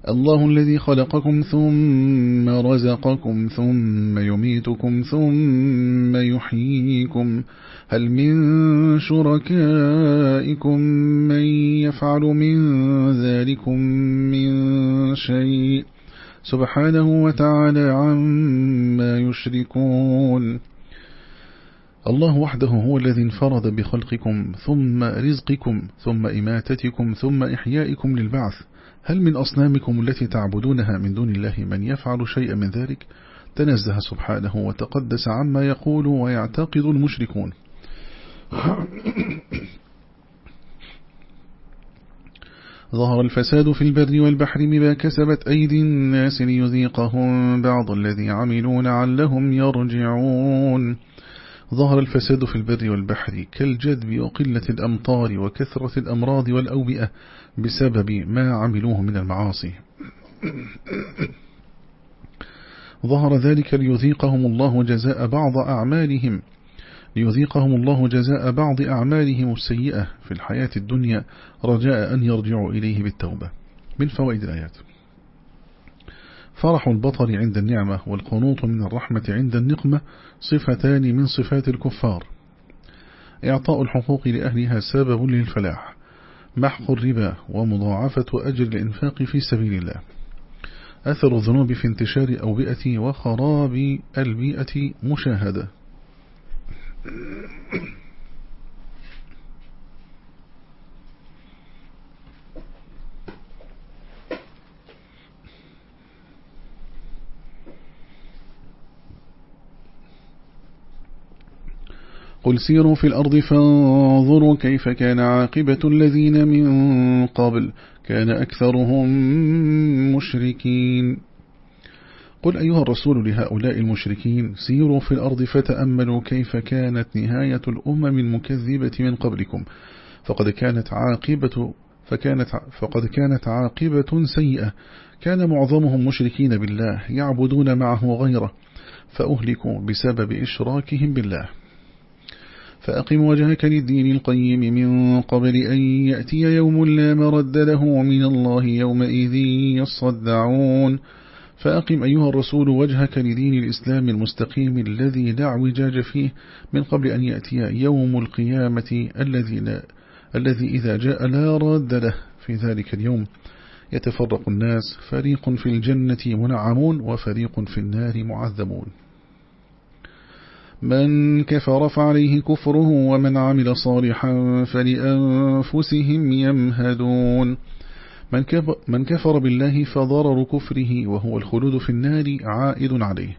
الله الذي خلقكم ثم رزقكم ثم يميتكم ثم يحييكم. هل من شركائكم من يفعل من ذلكم من شيء؟ سبحانه وتعالى عما يشركون. الله وحده هو الذي انفرد بخلقكم ثم رزقكم ثم إماتتكم ثم إحيائكم للبعث. هل من أصنامكم التي تعبدونها من دون الله من يفعل شيئا من ذلك؟ تنزه سبحانه وتقدس عما يقول ويعتقد المشركون. *coughs* ظهر الفساد في البر والبحر بما كسبت أيدي الناس ليذيقهم بعض الذي عملون علهم يرجعون. ظهر الفساد في البر والبحر كالجدب وقلة الأمطار وكثرة الأمراض والأوبئة بسبب ما عملوه من المعاصي. ظهر ذلك ليذيقهم الله جزاء بعض أعمالهم ليذيقهم الله جزاء بعض أعمالهم السيئة في الحياة الدنيا رجاء أن يرجعوا إليه بالتوبة. من فوائد الآيات. فرح البطر عند النعمة والقنوط من الرحمة عند النقمة صفتان من صفات الكفار. إعطاء الحقوق لأهلها سبب للفلاح. محق الربا ومضاعفة أجر الإنفاق في سبيل الله. أثر الذنوب في انتشار أوبئة وخراب البيئة مشاهدة. قل سيروا في الأرض فانظروا كيف كان عاقبة الذين من قبل. كان أكثرهم مشركين. قل أيها الرسول لهؤلاء المشركين سيروا في الأرض فتأملوا كيف كانت نهاية الأمم المكذبة من قبلكم. فقد كانت عاقبة فكانت فقد كانت عاقبة سيئة. كان معظمهم مشركين بالله يعبدون معه غيره فأهلكوا بسبب إشراكهم بالله. فأقم وجهك للدين القيم من قبل أن يأتي يوم لا مرد له من الله يومئذ يصدعون. فأقم أيها الرسول وجهك لدين الإسلام المستقيم الذي لا اعوجاج فيه من قبل أن يأتي يوم القيامة الذي, لا الذي إذا جاء لا راد له. في ذلك اليوم يتفرق الناس فريق في الجنة منعمون وفريق في النار معذبون. من كفر فعليه كفره ومن عمل صالحا فلأنفسهم يمهدون. من كفر, بالله فضرر كفره وهو الخلود في النار عائد عليه.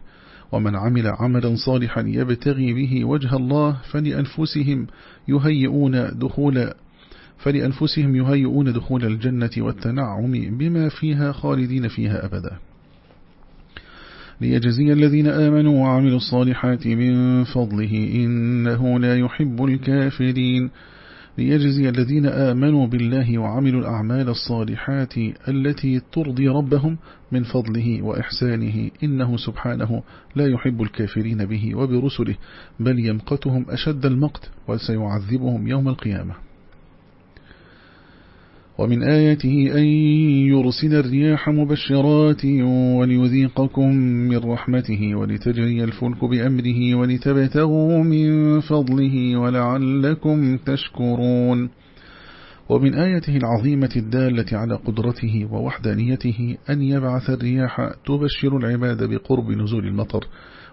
ومن عمل عملا صالحا يبتغي به وجه الله فلأنفسهم يهيئون دخول فلأنفسهم يهيئون دخول الجنة والتنعم بما فيها خالدين فيها أبدا. ليجزي الذين آمنوا وعملوا الصالحات من فضله إنه لا يحب الكافرين. ليجزي الذين آمنوا بالله وعملوا الأعمال الصالحات التي ترضي ربهم من فضله وإحسانه إنه سبحانه لا يحب الكافرين به وبرسله بل يمقتهم أشد المقت وسيعذبهم يوم القيامة. ومن آياته أن يرسل الرياح مبشرات وليذيقكم من رحمته ولتجري الفلك بأمره ولتبتغوا من فضله ولعلكم تشكرون. ومن آياته العظيمة الدالة على قدرته ووحدانيته أن يبعث الرياح تبشر العباد بقرب نزول المطر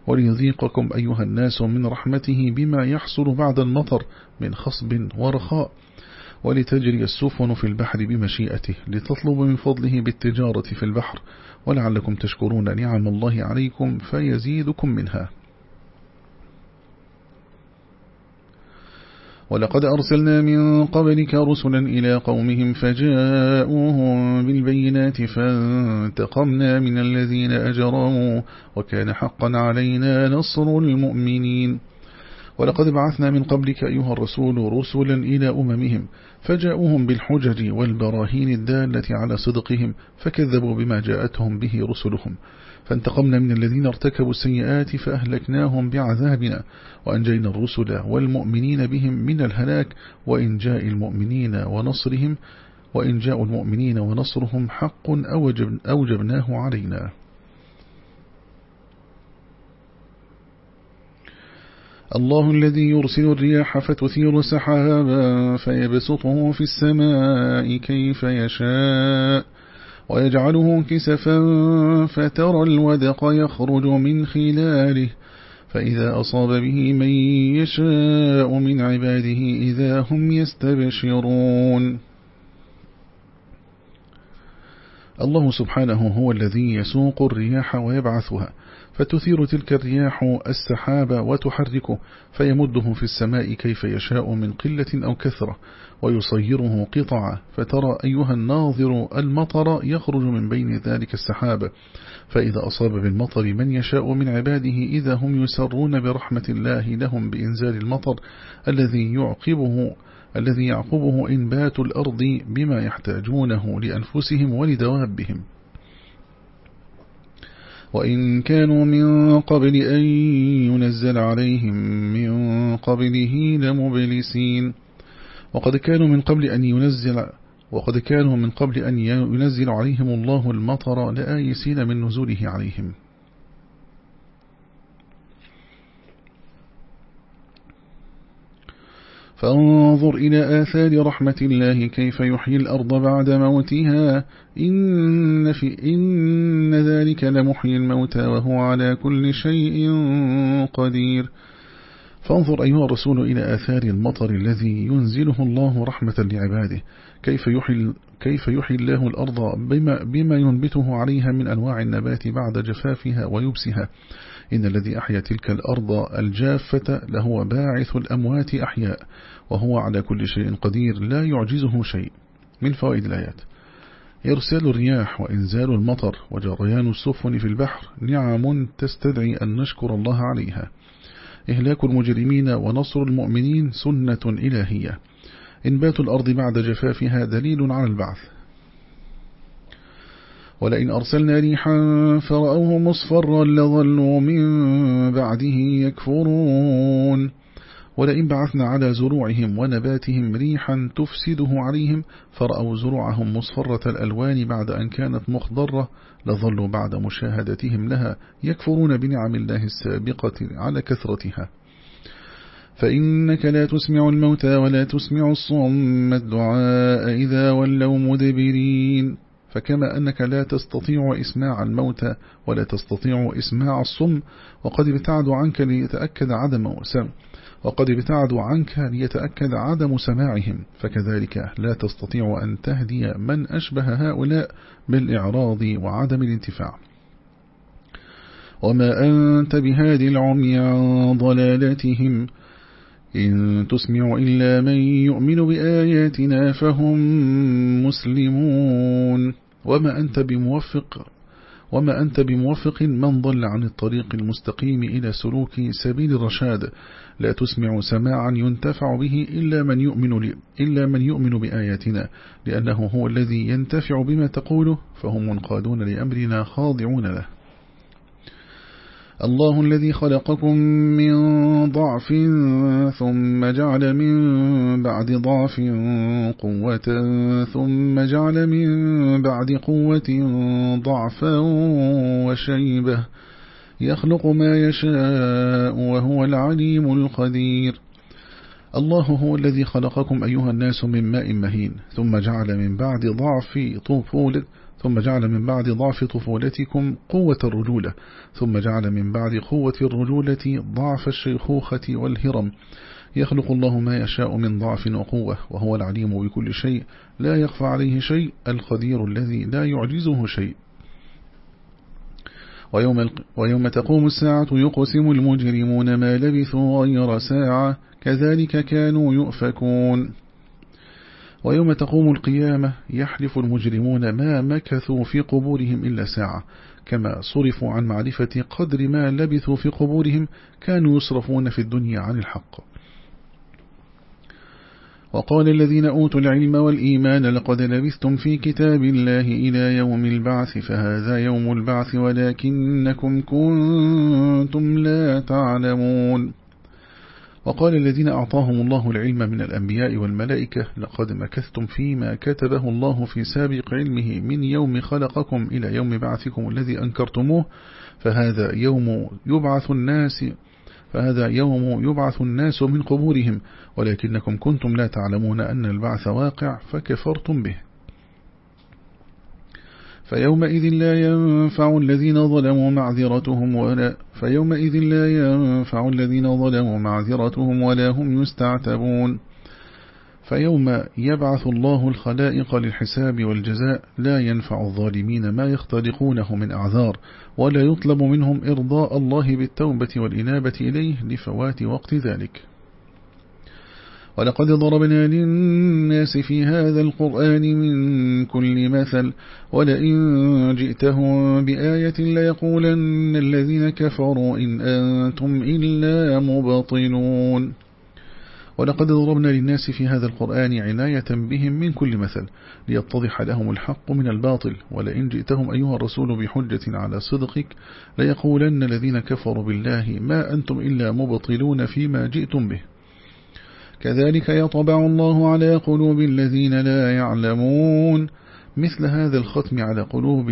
وليذيقكم أيها الناس من رحمته بما يحصل بعد المطر من خصب ورخاء. ولتجري السفن في البحر بمشيئته لتطلب من فضله بالتجارة في البحر ولعلكم تشكرون نعم الله عليكم فيزيدكم منها. ولقد أرسلنا من قبلك رسلا إلى قومهم فجاءوهم بالبينات فانتقمنا من الذين أجرموا وكان حقا علينا نصر المؤمنين. ولقد بعثنا من قبلك أيها الرسول رسلا إلى أممهم فجاءوهم بالحجج والبراهين الدالة على صدقهم فكذبوا بما جاءتهم به رسلهم. فانتقمنا من الذين ارتكبوا السيئات فأهلكناهم بعذابنا وأنجينا الرسل والمؤمنين بهم من الهلاك وإن جاء المؤمنين ونصرهم وإن جاء المؤمنين ونصرهم حق أوجبناه علينا. الله الذي يرسل الرياح فتثير سحابا فيبسطه في السماء كيف يشاء ويجعله كسفا فترى الودق يخرج من خلاله فإذا أصاب به من يشاء من عباده إذا هم يستبشرون. الله سبحانه هو الذي يسوق الرياح ويبعثها. فتثير تلك الرياح السحاب وتحركه فيمده في السماء كيف يشاء من قلة أو كثرة ويصيره قطعا فترى أيها الناظر المطر يخرج من بين ذلك السحاب. فإذا أصاب بالمطر من يشاء من عباده إذا هم يسرون برحمة الله لهم بإنزال المطر الذي يعقبه الذي يعقبه إنبات الأرض بما يحتاجونه لأنفسهم ولدوابهم. وإن كانوا من قبل أن ينزل عليهم من قبله لمبلسين. وقد كانوا من قبل أن ينزل وقد كانوا من قبل أن ينزل عليهم الله المطر لآيسين من نزوله عليهم. فانظر إلى آثار رحمة الله كيف يحيي الأرض بعد موتها. إن, في إن ذلك لمحيي الموتى وهو على كل شيء قدير. فانظر أيها الرسول إلى آثار المطر الذي ينزله الله رحمة لعباده. كيف يحيي, كيف يحيي الله الأرض بما, بما ينبته عليها من أنواع النبات بعد جفافها ويبسها. إن الذي أحيا تلك الأرض الجافة لهو باعث الأموات أحياء. وهو على كل شيء قدير لا يعجزه شيء من فوائد الآيات. إرسال الرياح وإنزال المطر وجريان السفن في البحر نعم تستدعي أن نشكر الله عليها. إهلاك المجرمين ونصر المؤمنين سنة إلهية. إنبات الأرض بعد جفافها دليل على البعث. ولئن أرسلنا ريحا فرأوه مصفرا لظلوا من بعده يكفرون. ولئن بعثنا على زروعهم ونباتهم ريحا تفسده عليهم فرأوا زروعهم مصفرة الألوان بعد أن كانت مخضرة لظلوا بعد مشاهدتهم لها يكفرون بنعم الله السابقة على كثرتها. فإنك لا تسمع الموتى ولا تسمع الصم الدعاء إذا ولوا مدبرين. فكما أنك لا تستطيع إسماع الموتى ولا تستطيع إسماع الصم وقد ابتعدوا عنك ليتأكد عدم وقد ابتعدوا عنك ليتأكد عدم سماعهم فكذلك لا تستطيع أن تهدي من أشبه هؤلاء بالإعراض وعدم الانتفاع. وما أنت بهادي العمي عن ضلالتهم إن تسمع إلا من يؤمن بآياتنا فهم مسلمون. وما أنت بموفق وما أنت بموفق من ضل عن الطريق المستقيم إلى سلوك سبيل الرشاد. لا تسمع سماعا ينتفع به إلا من يؤمن, إلا من يؤمن بآياتنا. لأنه هو الذي ينتفع بما تقوله فهم منقادون لأمرنا خاضعون له. الله الذي خلقكم من ضعف ثم جعل من بعد ضعف قوة ثم جعل من بعد قوة ضعفا وشيبة. يخلق ما يشاء وهو العليم القدير. الله هو الذي خلقكم أيها الناس من ماء مهين ثم جعل من بعد ضعف طفولة ثم جعل من بعد ضعف طفولتكم قوة الرجولة. ثم جعل من بعد قوة الرجولة ضعف الشيخوخة والهرم. يخلق الله ما يشاء من ضعف وقوة وهو العليم بكل شيء. لا يخفى عليه شيء القدير الذي لا يعجزه شيء. ويوم, ويوم تقوم الساعة يقسم المجرمون ما لبثوا غير ساعة. كذلك كانوا يؤفكون. ويوم تقوم القيامة يحلف المجرمون ما مكثوا في قبورهم إلا ساعة. كما صرفوا عن معرفة قدر ما لبثوا في قبورهم كانوا يصرفون في الدنيا عن الحق. وقال الذين أوتوا العلم والإيمان لقد لبثتم في كتاب الله إلى يوم البعث فهذا يوم البعث ولكنكم كنتم لا تعلمون. وقال الذين أعطاهم الله العلم من الأنبياء والملائكة لقد مكثتم فيما كتبه الله في سابق علمه من يوم خلقكم إلى يوم بعثكم الذي أنكرتموه فهذا يوم يبعث الناس فهذا يوم يبعث الناس من قبورهم ولكنكم كنتم لا تعلمون أن البعث واقع فكفرتم به. فيومئذ لا ينفع الذين ظلموا معذرتهم ولا فيومئذ لا ينفع الذين ظلموا معذرتهم ولا هم يستعتبون. فيوم يبعث الله الخلائق للحساب والجزاء لا ينفع الظالمين ما يخترقونه من أعذار ولا يطلب منهم إرضاء الله بالتوبة والإنابة إليه لفوات وقت ذلك. ولقد ضربنا للناس في هذا القرآن من كل مثل ولئن جئتهم بآية ليقولن الذين كفروا إن أنتم إلا مبطنون ولقد ضربنا للناس في هذا القرآن عناية بهم من كل مثل ليتضح لهم الحق من الباطل ولئن جئتهم أيها الرسول بحجة على صدقك ليقولن الذين كفروا بالله ما أنتم إلا مبطلون فيما جئتم به. كذلك يطبع الله على قلوب الذين لا يعلمون مثل هذا الختم على قلوب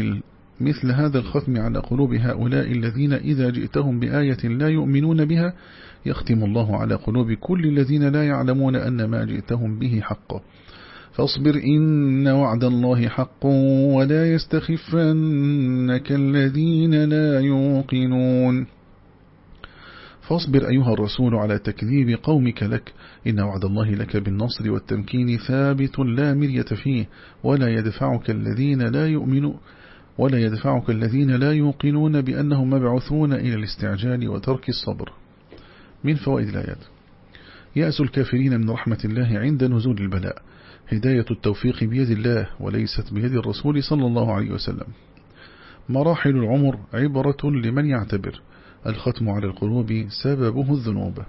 مثل هذا الختم على قلوب هؤلاء الذين إذا جئتهم بآية لا يؤمنون بها يختم الله على قلوب كل الذين لا يعلمون أن ما جئتهم به حق. فاصبر إن وعد الله حق ولا يستخفنك الذين لا يوقنون. فاصبر أيها الرسول على تكذيب قومك لك إن وعد الله لك بالنصر والتمكين ثابت لا مرية فيه ولا يدفعك الذين لا يؤمنون ولا يدفعك الذين لا يوقنون بأنهم مبعوثون إلى الاستعجال وترك الصبر. من فوائد الآيات. يأس الكافرين من رحمة الله عند نزول البلاء. هداية التوفيق بيد الله وليست بيد الرسول صلى الله عليه وسلم. مراحل العمر عبرة لمن يعتبر. الختم على القلوب سببه الذنوب.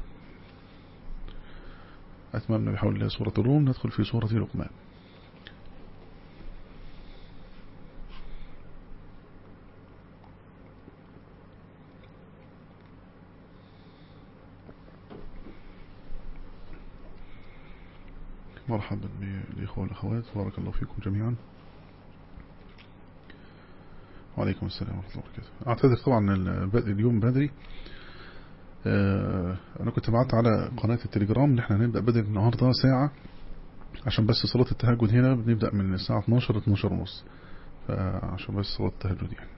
أتممنا بحول الله سورة الروم ندخل في سورة لقمان. مرحبا بالإخوة والأخوات بارك الله فيكم جميعا. وعليكم السلام ورحمة الله وبركاته. أعتذر طبعا اليوم بدري. آه، أنا كنت بعت على قناة التليجرام. إن إحنا هنبدأ بدري النهاردة ساعة عشان بس صلاة التهجد هنا. بنبدأ من الساعة 12 12 ونص. فعشان بس صلاة التهجد يعني.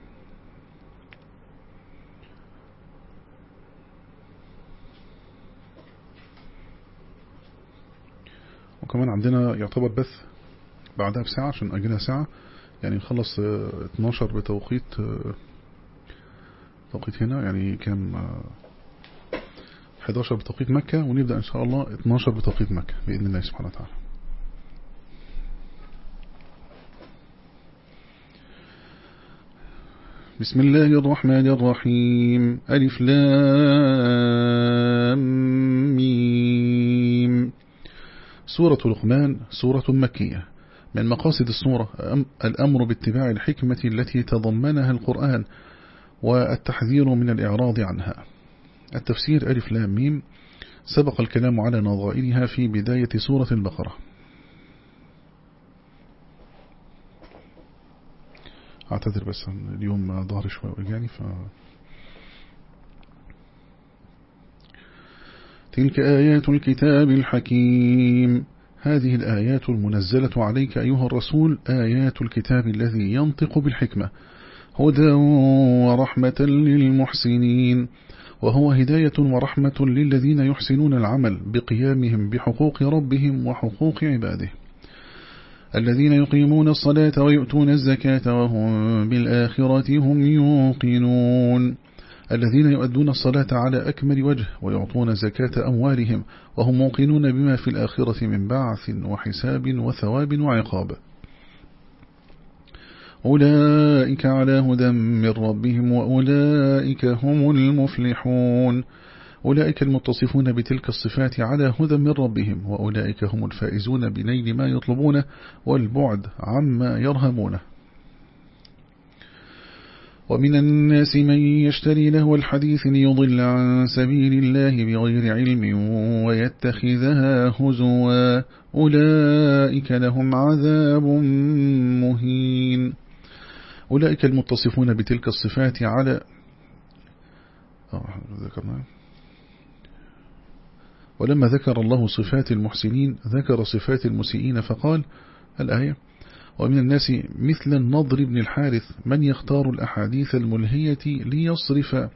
وكمان عندنا يعتبر بث بعدها بساعة عشان أجلها ساعة. يعني نخلص 12 آه، بتوقيت آه، توقيت هنا يعني كام 11 آه، بتوقيت مكة ونبدأ إن شاء الله 12 بتوقيت مكة بإذن الله سبحانه وتعالى. بسم الله الرحمن الرحيم. ألف لام ميم. سورة لقمان سورة مكية. من مقاصد السورة الأمر باتباع الحكمة التي تضمنها القرآن والتحذير من الإعراض عنها. التفسير ألف لام ميم. سبق الكلام على نظائرها في بداية سورة البقرة. أعتذر بس اليوم ظهر شوي وإجاني ف تلك آيات الكتاب الحكيم. هذه الآيات المنزلة عليك أيها الرسول آيات الكتاب الذي ينطق بالحكمة هدى ورحمة للمحسنين وهو هداية ورحمة للذين يحسنون العمل بقيامهم بحقوق ربهم وحقوق عباده. الذين يقيمون الصلاة ويؤتون الزكاة وهم بالآخرة هم يوقنون. الذين يؤدون الصلاة على أكمل وجه ويعطون زكاة أموالهم وهم موقنون بما في الآخرة من بعث وحساب وثواب وعقاب. أولئك على هدى من ربهم وأولئك هم المفلحون. أولئك المتصفون بتلك الصفات على هدى من ربهم وأولئك هم الفائزون بنيل ما يطلبونه والبعد عما يرهمونه ومن الناس من يشتري له الحديث ليضل عن سبيل الله بغير علم ويتخذها هزوا. أولئك لهم عذاب مهين. أولئك المتصفون بتلك الصفات على ذكرنا. ولما ذكر الله صفات المحسنين ذكر صفات المسيئين فقال الآية ومن الناس مثل النضر بن الحارث من يختار الأحاديث الملهية ليصرف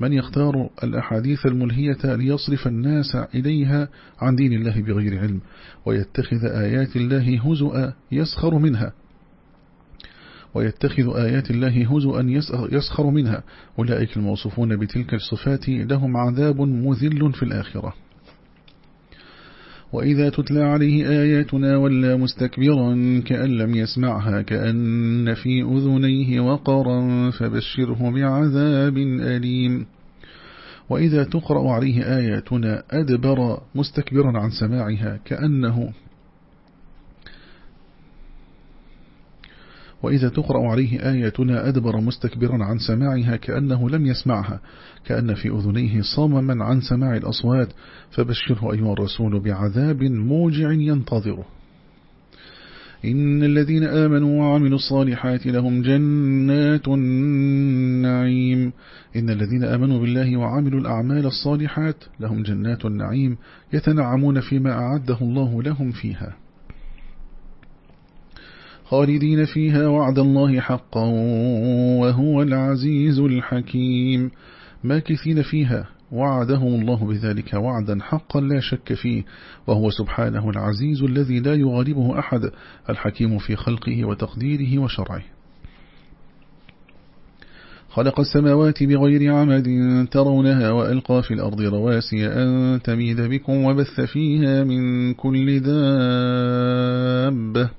من يختار الأحاديث الملهية ليصرف الناس إليها عن دين الله بغير علم ويتخذ آيات الله هزؤا يسخر منها. ويتخذ آيات الله هزؤا يسخر منها. أولئك الموصوفون بتلك الصفات لهم عذاب مذل في الآخرة. وإذا تتلى عليه آياتنا ولا مستكبرا كأن لم يسمعها كأن في أذنيه وقرا فبشره بعذاب أليم. وإذا تقرأ عليه آياتنا أدبر مستكبرا عن سماعها كأنه وإذا تقرأ عليه آياتنا أدبر مستكبرا عن سماعها كأنه لم يسمعها كأن في أذنيه صمما عن سماع الأصوات فبشره أيها الرسول بعذاب موجع ينتظره إن الذين آمنوا وعملوا الصالحات لهم جنات النعيم. إن الذين آمنوا بالله وعملوا الأعمال الصالحات لهم جنات النعيم يتنعمون فيما أعده الله لهم فيها. خالدين فيها وعد الله حقا وهو العزيز الحكيم. ماكثين فيها وعدهم الله بذلك وعدا حقا لا شك فيه وهو سبحانه العزيز الذي لا يغالبه أحد الحكيم في خلقه وتقديره وشرعه. خلق السماوات بغير عمد ترونها وألقى في الأرض رواسي أن تميد بكم وبث فيها من كل دابة.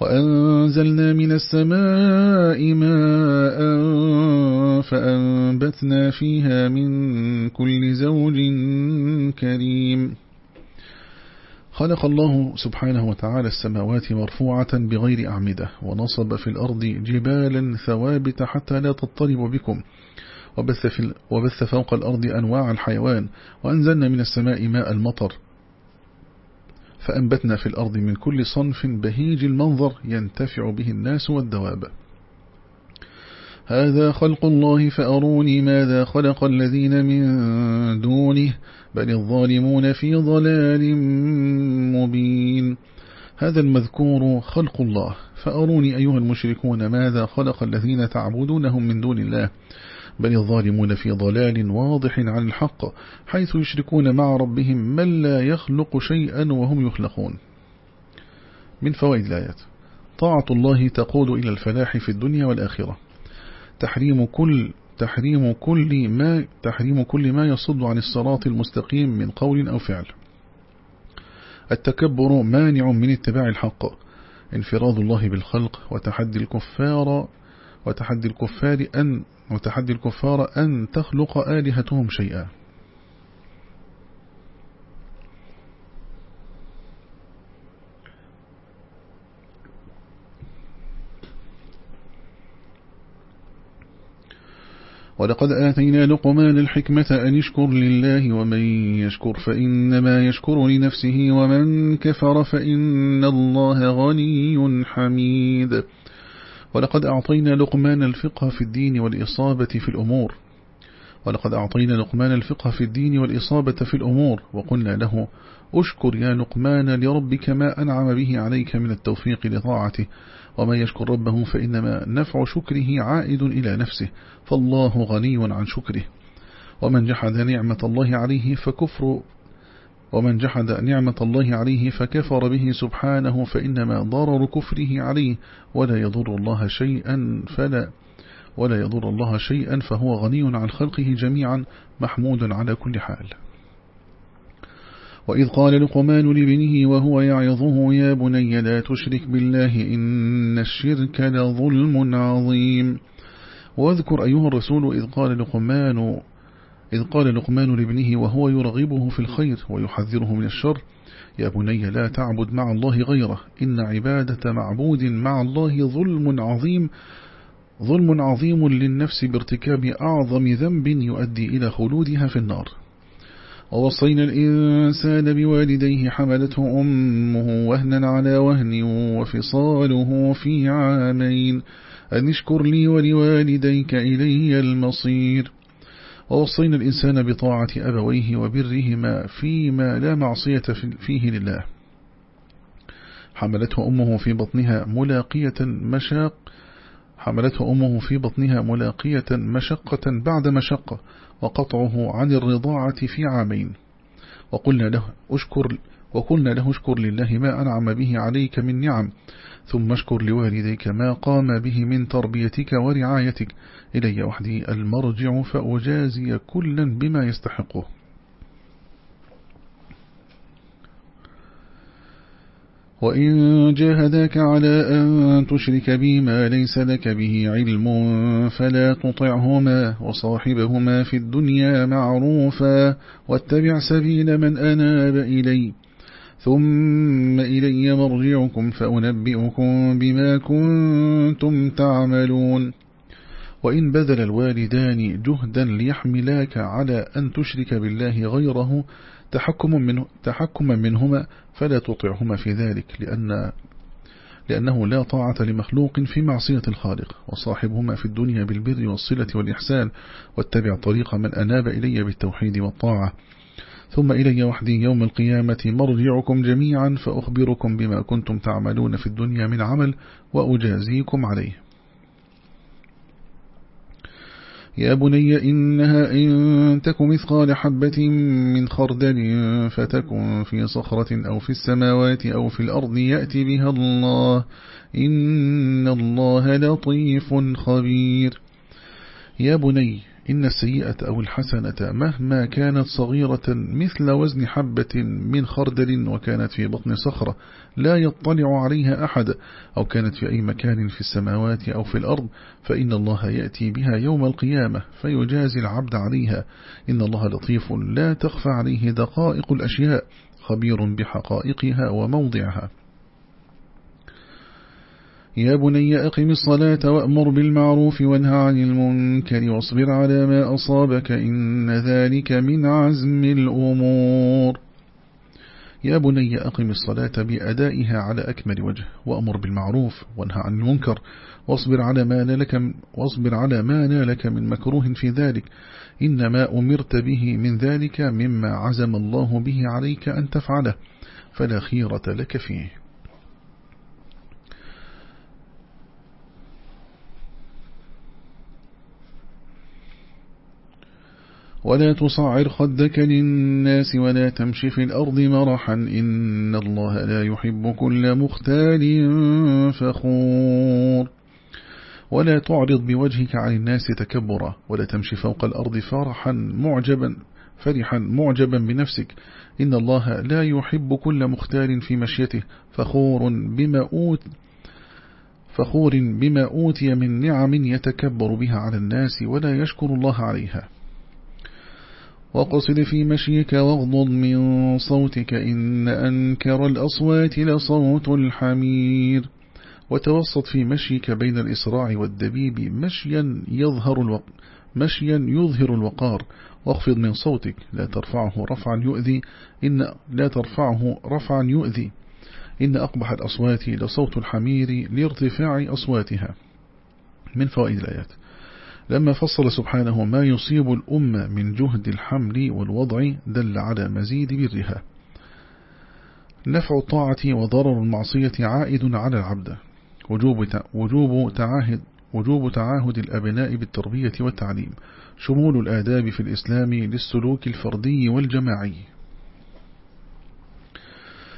وأنزلنا من السماء ماء فأنبتنا فيها من كل زوج كريم. خلق الله سبحانه وتعالى السماوات مرفوعة بغير أعمدة ونصب في الأرض جبالا ثوابت حتى لا تضطرب بكم وبث, في وبث فوق الأرض أنواع الحيوان وأنزلنا من السماء ماء المطر فأنبتنا في الأرض من كل صنف بهيج المنظر ينتفع به الناس والدواب. هذا خلق الله فأروني ماذا خلق الذين من دونه بل الظالمون في ضلال مبين. هذا المذكور خلق الله. فأروني أيها المشركون ماذا خلق الذين تعبدونهم من دون الله؟ بل الظالمون في ضلال واضح عن الحق حيث يشركون مع ربهم من لا يخلق شيئا وهم يخلقون. من فوائد الآيات طاعة الله تقود إلى الفلاح في الدنيا والآخرة. تحريم كل تحريم كل ما تحريم كل ما يصد عن الصراط المستقيم من قول أو فعل. التكبر مانع من اتباع الحق. انفراد الله بالخلق وتحدي الكفار وتحدي الكفار أن وتحدي الكفار أن تخلق آلهتهم شيئا. ولقد آتينا لقمان الحكمة أن يشكر لله ومن يشكر فإنما يشكر لنفسه ومن كفر فإن الله غني حميد. ولقد أعطينا لقمان الفقه في الدين والإصابة في الأمور. ولقد أعطينا لقمان الفقه في الدين والإصابة في الأمور. وقلنا له أشكر يا لقمان لربك ما أنعم به عليك من التوفيق لطاعته. وما يشكر ربه فإنما نفع شكره عائد إلى نفسه. فالله غني عن شكره. ومن جحد نعمة الله عليه فكفر ومن جحد نعمة الله عليه فكفر به سبحانه فإنما ضرر كفره عليه ولا يضر الله شيئا فلا ولا يضر الله شيئا فهو غني عن خلقه جميعا محمود على كل حال. وإذ قال لقمان لابنه وهو يعظه يا بني لا تشرك بالله إن الشرك لظلم عظيم. واذكر أيها الرسول إذ قال لقمان إذ قال لقمان لابنه وهو يرغبه في الخير ويحذره من الشر يا بني لا تعبد مع الله غيره إن عبادة معبود مع الله ظلم عظيم ظلم عظيم للنفس بارتكاب أعظم ذنب يؤدي إلى خلودها في النار. ووصينا الإنسان بوالديه حملته أمه وهنا على وهن وفصاله في عامين أن اشكر لي ولوالديك إلي المصير. ووصينا الإنسان بطاعة أبويه وبرهما فيما لا معصية فيه لله. حملته أمه في بطنها ملاقية مشاق حملته أمه في بطنها ملاقية مشقة بعد مشقة وقطعه عن الرضاعة في عامين. وقلنا له أشكر وقلنا له أشكر لله ما أنعم به عليك من نعم. ثم اشكر لوالديك ما قام به من تربيتك ورعايتك. إلي وحدي المرجع فأجازي كلا بما يستحقه. وإن جاهداك على أن تشرك بي ما ليس لك به علم فلا تطعهما وصاحبهما في الدنيا معروفا واتبع سبيل من أناب إلي ثم إلي مرجعكم فأنبئكم بما كنتم تعملون. وإن بذل الوالدان جهدا ليحملاك على أن تشرك بالله غيره تحكم, منه تحكم منهما فلا تطعهما في ذلك لأن لأنه لا طاعة لمخلوق في معصية الخالق وصاحبهما في الدنيا بالبر والصلة والإحسان واتبع طريق من أناب إلي بالتوحيد والطاعة. ثم إلي وحدي يوم القيامة مرجعكم جميعا فأخبركم بما كنتم تعملون في الدنيا من عمل وأجازيكم عليه. يا بني إنها إن تك مثقال حبة من خردل فتكن في صخرة أو في السماوات أو في الأرض يأتي بها الله. إن الله لطيف خبير. يا بني إن السيئة أو الحسنة مهما كانت صغيرة مثل وزن حبة من خردل وكانت في بطن صخرة لا يطلع عليها أحد أو كانت في أي مكان في السماوات أو في الأرض فإن الله يأتي بها يوم القيامة فيجازي العبد عليها. إن الله لطيف لا تخفى عليه دقائق الأشياء خبير بحقائقها وموضعها. يا بني أقم الصلاة وأمر بالمعروف وانهى عن المنكر واصبر على ما أصابك إن ذلك من عزم الأمور. يا بني أقم الصلاة بأدائها على أكمل وجه وأمر بالمعروف وانهى عن المنكر واصبر على ما نالك واصبر على ما نالك من مكروه في ذلك. إنما أمرت به من ذلك مما عزم الله به عليك أن تفعله. فلا خيرة لك فيه. ولا تصعر خدك للناس ولا تمشي في الأرض مرحا إن الله لا يحب كل مختال فخور. ولا تعرض بوجهك عن الناس تكبرا ولا تمشي فوق الأرض فرحا معجبا فرحا معجبا بنفسك. إن الله لا يحب كل مختال في مشيته. فخور بما أوت فخور بما أوتي من نعم يتكبر بها على الناس ولا يشكر الله عليها. واقصد في مشيك واغضض من صوتك إن أنكر الأصوات لصوت الحمير. وتوسط في مشيك بين الإسراع والدبيب مشيا يظهر الوق... مشيا يظهر الوقار. واخفض من صوتك لا ترفعه رفعا يؤذي إن لا ترفعه رفعا يؤذي إن أقبح الأصوات لصوت الحمير لارتفاع أصواتها. من فوائد الآيات. لما فصل سبحانه ما يصيب الأمة من جهد الحمل والوضع دل على مزيد برها. نفع الطاعة وضرر المعصية عائد على العبد. وجوب وجوب تعاهد وجوب تعاهد الأبناء بالتربية والتعليم. شمول الآداب في الإسلام للسلوك الفردي والجماعي.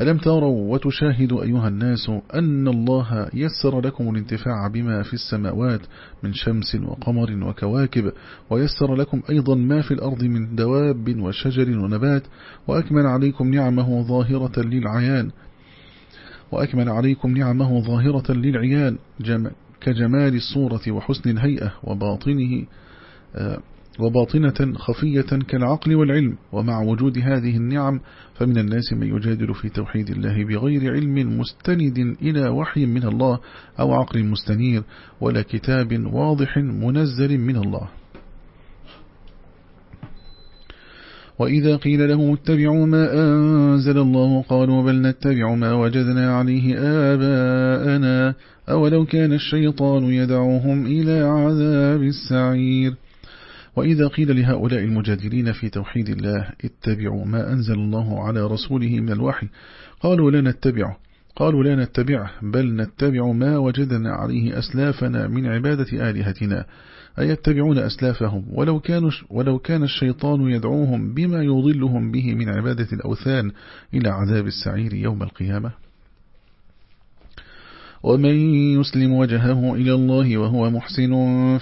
ألم تروا وتشاهدوا أيها الناس أن الله يسر لكم الانتفاع بما في السماوات من شمس وقمر وكواكب ويسر لكم أيضا ما في الأرض من دواب وشجر ونبات وأكمل عليكم نعمه ظاهرة للعيان وأكمل عليكم نعمه ظاهرة للعيان كجمال الصورة وحسن الهيئة وباطنه. آه، وباطنة خفية كالعقل والعلم ومع وجود هذه النعم فمن الناس من يجادل في توحيد الله بغير علم مستند إلى وحي من الله أو عقل مستنير ولا كتاب واضح منزل من الله. وإذا قيل لهم اتبعوا ما أنزل الله قالوا بل نتبع ما وجدنا عليه آباءنا أولو كان الشيطان يدعوهم إلى عذاب السعير. وإذا قيل لهؤلاء المجادلين في توحيد الله اتبعوا ما أنزل الله على رسوله من الوحي. قالوا لا نتبعه. قالوا لا نتبعه بل نتبع ما وجدنا عليه أسلافنا من عبادة آلهتنا. أي يتبعون أسلافهم؟ ولو, كانوا ولو كان الشيطان يدعوهم بما يضلهم به من عبادة الأوثان إلى عذاب السعير يوم القيامة؟ ومن يسلم وجهه إلى الله وهو محسن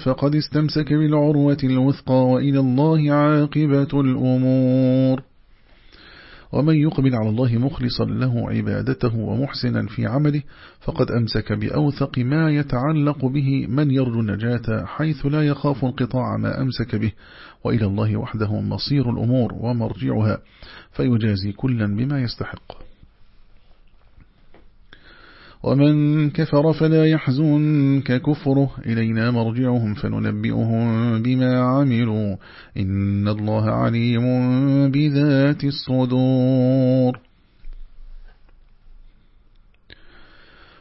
فقد استمسك بالعروة الوثقى وإلى الله عاقبة الأمور. ومن يقبل على الله مخلصا له عبادته ومحسنا في عمله فقد أمسك بأوثق ما يتعلق به من يرجو النجاة حيث لا يخاف انقطاع ما أمسك به وإلى الله وحده مصير الأمور ومرجعها فيجازي كلا بما يستحق. ومن كفر فلا يحزنك كفره. إلينا مرجعهم فننبئهم بما عملوا. إن الله عليم بذات الصدور.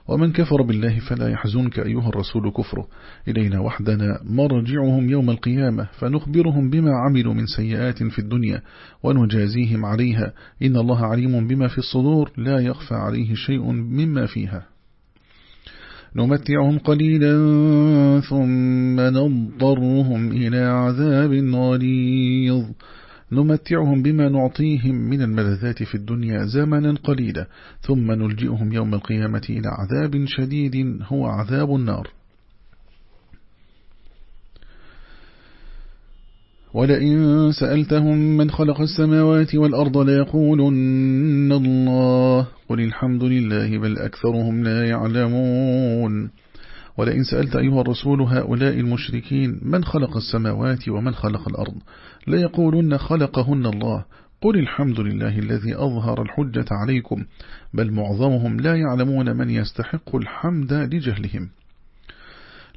ومن كفر بالله فلا يحزنك أيها الرسول كفره. إلينا وحدنا مرجعهم يوم القيامة فنخبرهم بما عملوا من سيئات في الدنيا ونجازيهم عليها. إن الله عليم بما في الصدور. لا يخفى عليه شيء مما فيها. نمتعهم قليلا ثم نضطرهم إلى عذاب غليظ. نمتعهم بما نعطيهم من الملذات في الدنيا زمنا قليلا ثم نلجئهم يوم القيامة إلى عذاب شديد هو عذاب النار. ولئن سألتهم من خلق السماوات والأرض ليقولن الله قل الحمد لله بل أكثرهم لا يعلمون. ولئن سألت أيها الرسول هؤلاء المشركين من خلق السماوات ومن خلق الأرض ليقولن خلقهن الله قل الحمد لله الذي أظهر الحجة عليكم بل معظمهم لا يعلمون من يستحق الحمد لجهلهم.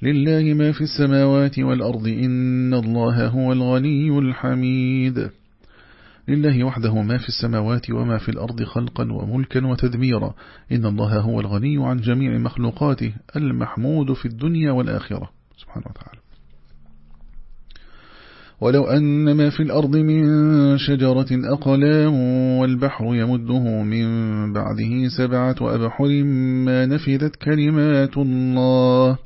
لله ما في السماوات والأرض إن الله هو الغني الحميد. لله وحده ما في السماوات وما في الأرض خلقا وملكا وتدميرا. إن الله هو الغني عن جميع مخلوقاته المحمود في الدنيا والآخرة. سبحانه وتعالى. ولو أن ما في الأرض من شجرة أقلام والبحر يمده من بعده سبعة أبحر ما نفذت كلمات الله.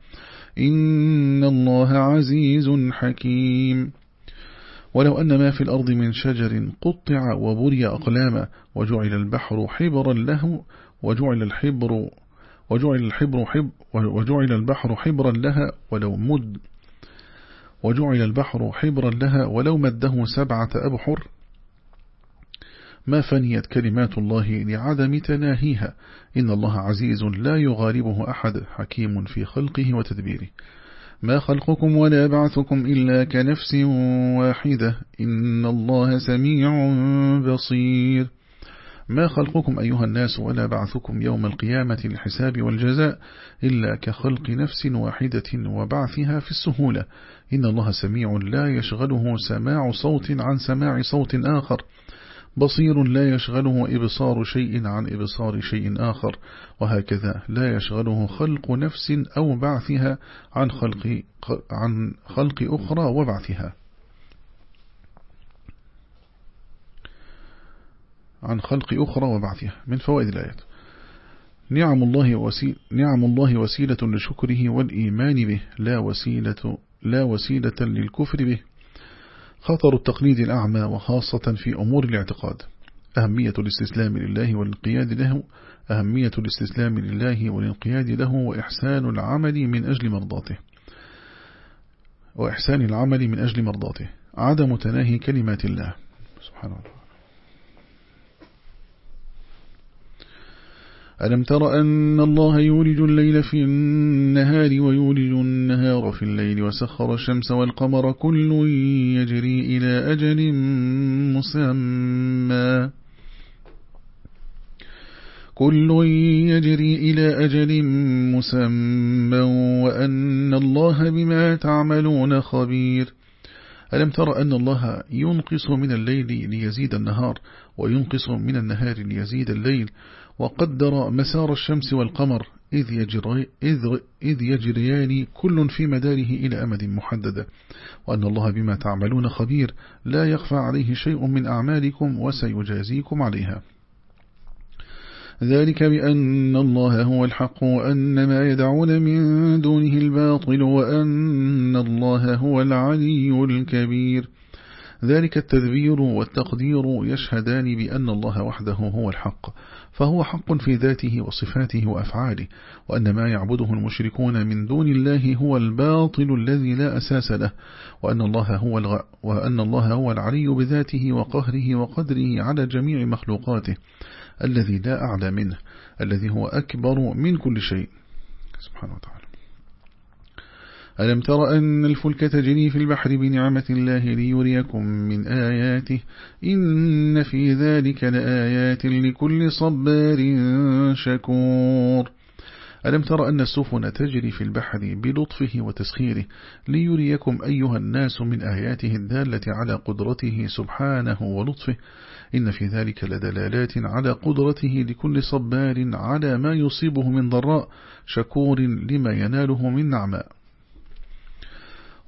إن الله عزيز حكيم. ولو أن ما في الأرض من شجر قطع وبري أقلاما وجعل البحر حبرا له وجعل الحبر وجعل الحبر حب وجعل البحر حبرا لها ولو مد وجعل البحر حبرا لها ولو مده سبعة أبحر. ما فنيت كلمات الله لعدم تناهيها. إن الله عزيز لا يغالبه أحد حكيم في خلقه وتدبيره. ما خلقكم ولا بعثكم إلا كنفس واحدة. إن الله سميع بصير. ما خلقكم أيها الناس ولا بعثكم يوم القيامة الحساب والجزاء إلا كخلق نفس واحدة وبعثها في السهولة. إن الله سميع لا يشغله سماع صوت عن سماع صوت آخر. بصير لا يشغله إبصار شيء عن إبصار شيء آخر وهكذا لا يشغله خلق نفس أو بعثها عن خلق, عن خلق أخرى وبعثها. عن خلق أخرى وبعثها. من فوائد الآيات. نعم الله, وسيل نعم الله وسيلة لشكره والإيمان به لا وسيلة, لا وسيلة للكفر به. خطر التقليد الأعمى وخاصة في أمور الاعتقاد. أهمية الاستسلام لله والانقياد له أهمية الاستسلام لله والانقياد له وإحسان العمل من أجل مرضاته. وإحسان العمل من أجل مرضاته. عدم تناهي كلمات الله. سبحانه وتعالى ألم تر أن الله يولج الليل في النهار ويولج النهار في الليل وسخر الشمس والقمر كل يجري إلى أجل مسمى. كل يجري إلى أجل مسمى وأن الله بما تعملون خبير. ألم تر أن الله ينقص من الليل ليزيد النهار وينقص من النهار ليزيد الليل وقدر مسار الشمس والقمر إذ, يجري إذ, إذ يجريان كل في مداره إلى أمد محددة وأن الله بما تعملون خبير لا يخفى عليه شيء من أعمالكم وسيجازيكم عليها. ذلك بأن الله هو الحق وأن ما يدعون من دونه الباطل وأن الله هو العلي الكبير. ذلك التدبير والتقدير يشهدان بأن الله وحده هو الحق. فهو حق في ذاته وصفاته وأفعاله وأن ما يعبده المشركون من دون الله هو الباطل الذي لا أساس له وأن الله هو, الغ... وأن الله هو العلي بذاته وقهره وقدره على جميع مخلوقاته الذي لا أعلى منه الذي هو أكبر من كل شيء. سبحانه وتعالى. ألم تر أن الفلك تجري في البحر بنعمة الله ليريكم من آياته؟ إن في ذلك لآيات لكل صبار شكور. ألم تر أن السفن تجري في البحر بلطفه وتسخيره ليريكم أيها الناس من آياته الدالة على قدرته سبحانه ولطفه؟ إن في ذلك لدلالات على قدرته لكل صبار على ما يصيبه من ضراء شكور لما يناله من نعماء.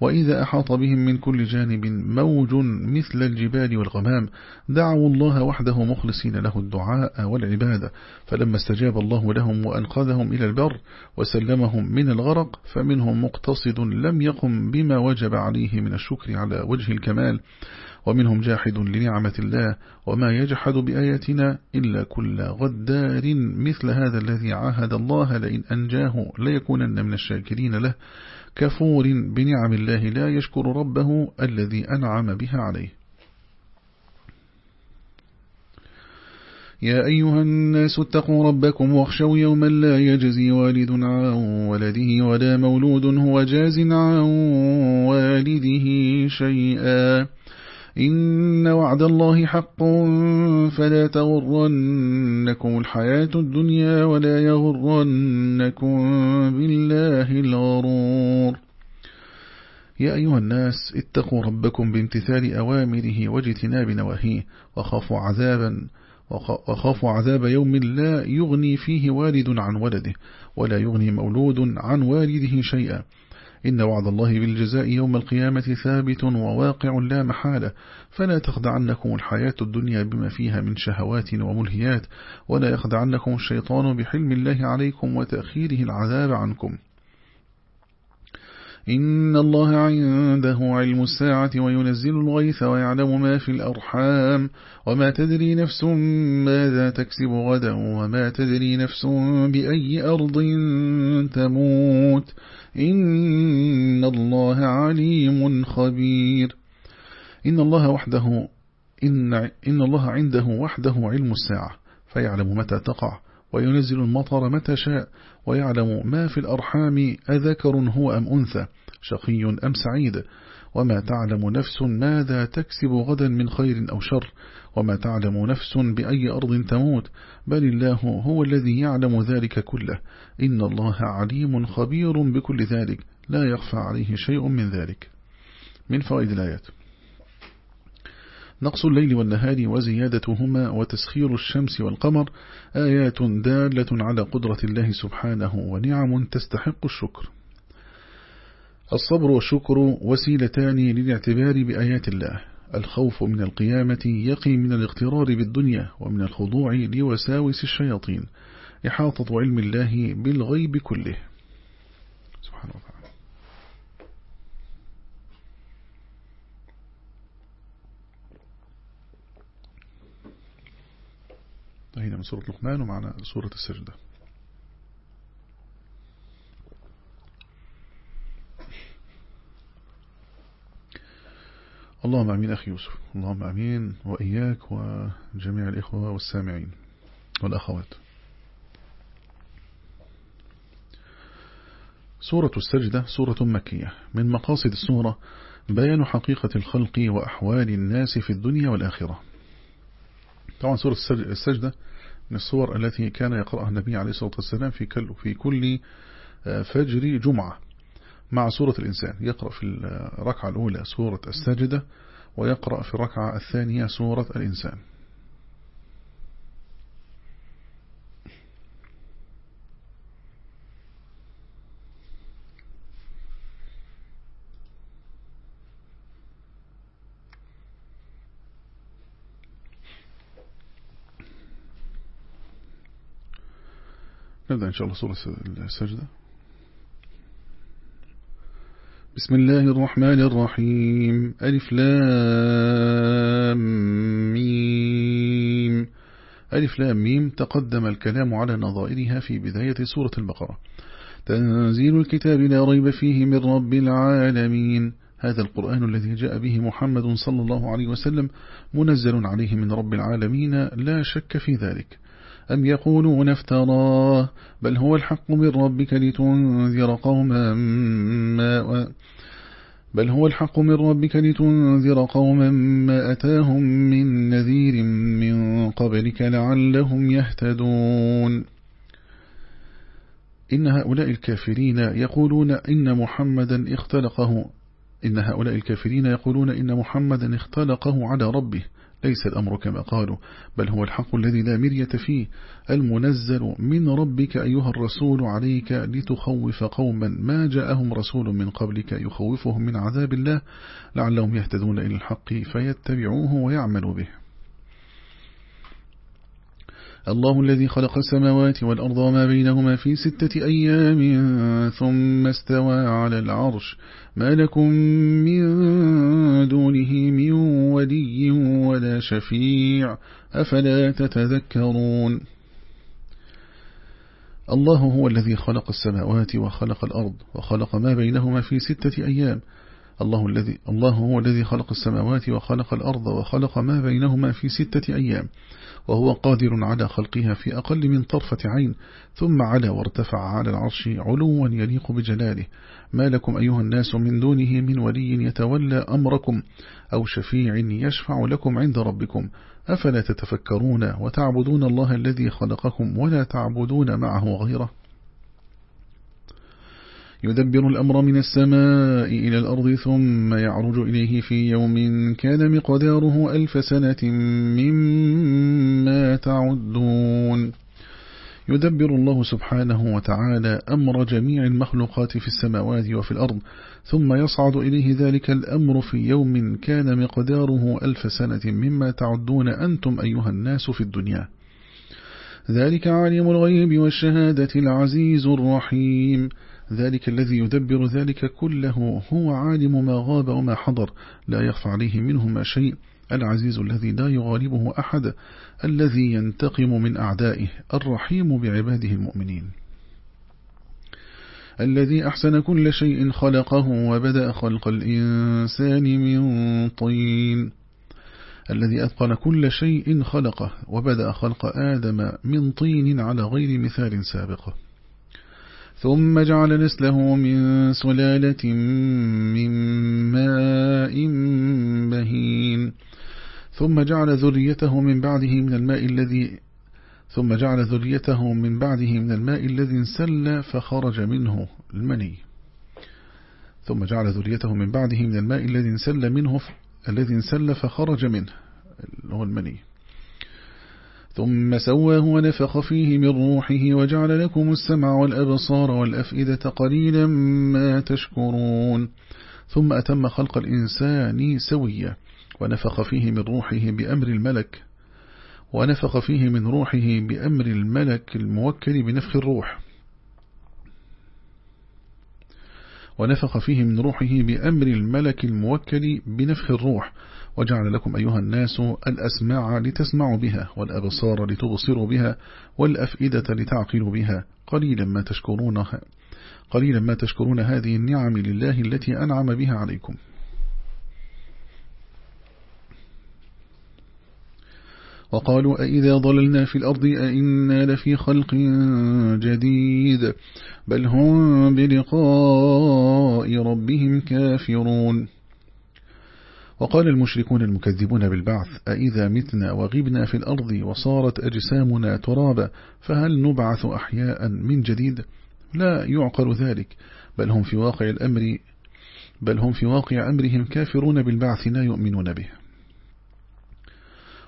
وإذا أحاط بهم من كل جانب موج مثل الجبال والغمام دعوا الله وحده مخلصين له الدعاء والعبادة. فلما استجاب الله لهم وأنقذهم إلى البر وسلمهم من الغرق فمنهم مقتصد لم يقم بما وجب عليه من الشكر على وجه الكمال. ومنهم جاحد لنعمة الله وما يجحد بآياتنا إلا كل غدار مثل هذا الذي عاهد الله لئن أنجاه ليكونن من الشاكرين له. كفور بنعم الله لا يشكر ربه الذي أنعم بها عليه. يا أيها الناس اتقوا ربكم واخشوا يوما لا يجزي والد عن ولده ولا مولود هو جاز عن والده شيئا. إن وعد الله حق فلا تغرنكم الحياة الدنيا ولا يغرنكم بالله الغرور. يا أيها الناس اتقوا ربكم بامتثال أوامره واجتناب نواهيه وخافوا عذابا وخافوا عذاب يوم لا يغني فيه والد عن ولده ولا يغني مولود عن والده شيئا. إن وعد الله بالجزاء يوم القيامة ثابت وواقع لا محالة. فلا تخدعنكم الحياة الدنيا بما فيها من شهوات وملهيات ولا يخدعنكم الشيطان بحلم الله عليكم وتأخيره العذاب عنكم. إن الله عنده علم الساعة وينزل الغيث ويعلم ما في الأرحام وما تدري نفس ماذا تكسب غدا وما تدري نفس بأي أرض تموت إن الله عليم خبير إن الله وحده إن, إن الله عنده وحده علم الساعة فيعلم متى تقع وينزل المطر متى شاء ويعلم ما في الأرحام أذكر هو أم أنثى شقي أم سعيد. وما تعلم نفس ماذا تكسب غدا من خير أو شر. وما تعلم نفس بأي أرض تموت بل الله هو الذي يعلم ذلك كله. إن الله عليم خبير بكل ذلك لا يخفى عليه شيء من ذلك. من فوائد الآيات. نقص الليل والنهار وزيادتهما وتسخير الشمس والقمر آيات دالة على قدرة الله سبحانه ونعم تستحق الشكر. الصبر والشكر وسيلتان للاعتبار بآيات الله. الخوف من القيامة يقي من الاغترار بالدنيا ومن الخضوع لوساوس الشياطين. إحاطة علم الله بالغيب كله سبحانه وتعالى انتهينا من سورة لقمان ومعنا سورة السجدة. اللهم أمين أخي يوسف. اللهم أمين وإياك وجميع الإخوة والسامعين والأخوات. سورة السجدة سورة مكية. من مقاصد السورة بيان حقيقة الخلق وأحوال الناس في الدنيا والآخرة. طبعا سورة السجدة من الصور التي كان يقرأها النبي عليه الصلاة والسلام في كل, في كل آه، فجر جمعة مع سورة الإنسان. يقرأ في الركعة الأولى سورة السجدة ويقرأ في الركعة الثانية سورة الإنسان. نبدأ إن شاء الله سورة السجدة. بسم الله الرحمن الرحيم. ألف لام ميم. ألف لام ميم. تقدم الكلام على نظائرها في بداية سورة البقرة. تنزيل الكتاب لا ريب فيه من رب العالمين. هذا القرآن الذي جاء به محمد صلى الله عليه وسلم منزل عليه من رب العالمين. لا شك في ذلك. أم يقولون افتراه؟ بل هو الحق من ربك لتنذر قوما ما بل هو الحق من ربك لتنذر قوما ما أتاهم من نذير من قبلك لعلهم يهتدون. إن هؤلاء الكافرين يقولون إن محمدا اختلقه. إن هؤلاء الكافرين يقولون إن محمدا اختلقه على ربه. ليس الأمر كما قالوا بل هو الحق الذي لا مرية فيه المنزل من ربك أيها الرسول عليك لتخوف قوما ما جاءهم رسول من قبلك يخوفهم من عذاب الله لعلهم يهتدون إلى الحق فيتبعوه ويعملوا به. الله الذي خلق السماوات والأرض وما بينهما في ستة أيام ثم استوى على العرش. ما لكم من دونه من ولي ولا شفيع. أفلا تتذكرون؟ الله هو الذي خلق السماوات وخلق الأرض وخلق ما بينهما في ستة أيام. الله الذي الله هو الذي خلق السماوات وخلق الأرض وخلق ما بينهما في ستة أيام. وهو قادر على خلقها في أقل من طرفة عين ثم على وارتفع على العرش علوا يليق بجلاله. ما لكم أيها الناس من دونه من ولي يتولى أمركم أو شفيع يشفع لكم عند ربكم. أفلا تتفكرون وتعبدون الله الذي خلقكم ولا تعبدون معه غيره؟ يدبر الأمر من السماء إلى الأرض ثم يعرج إليه في يوم كان مقداره ألف سنة مما تعدون. يدبر الله سبحانه وتعالى أمر جميع المخلوقات في السماوات وفي الأرض ثم يصعد إليه ذلك الأمر في يوم كان مقداره ألف سنة مما تعدون أنتم أيها الناس في الدنيا. ذلك عالم الغيب والشهادة العزيز الرحيم. ذلك الذي يدبر ذلك كله. هو عالم ما غاب وما حضر. لا يخفى عليه منهما شيء. العزيز الذي لا يغالبه أحد. الذي ينتقم من أعدائه. الرحيم بعباده المؤمنين. الذي أحسن كل شيء خلقه وبدأ خلق الإنسان من طين. الذي أتقن كل شيء خلقه وبدأ خلق آدم من طين على غير مثال سابقه ثم جعل نسله من سلالة من ماء بهين. ثم جعل ذريته من بعده من الماء الذي ثم جعل ذريته من بعده من الماء الذي انسل فخرج منه المني. ثم جعل ذريته من بعده من الماء الذي انسل منه الذي انسل فخرج منه هو المني. ثم سواه ونفخ فيه من روحه وجعل لكم السمع والأبصار والأفئدة قليلا ما تشكرون. ثم أتم خلق الإنسان سويا ونفخ فيه من روحه بأمر الملك ونفخ فيه من روحه بأمر الملك الموكل بنفخ الروح ونفخ فيه من روحه بأمر الملك الموكل بنفخ الروح. وجعل لكم أيها الناس الأسماع لتسمعوا بها والأبصار لتبصروا بها والأفئدة لتعقلوا بها. قليلا ما تشكرونها قليلا ما تشكرون هذه النعم لله التي أنعم بها عليكم. وقالوا أئذا ضللنا في الأرض أئنا لفي خلق جديد بل هم بلقاء ربهم كافرون. وقال المشركون المكذبون بالبعث أئذا متنا وغبنا في الأرض وصارت أجسامنا ترابا فهل نبعث أحياء من جديد؟ لا يعقل ذلك بل هم في واقع الأمر بل هم في واقع أمرهم كافرون بالبعث لا يؤمنون به.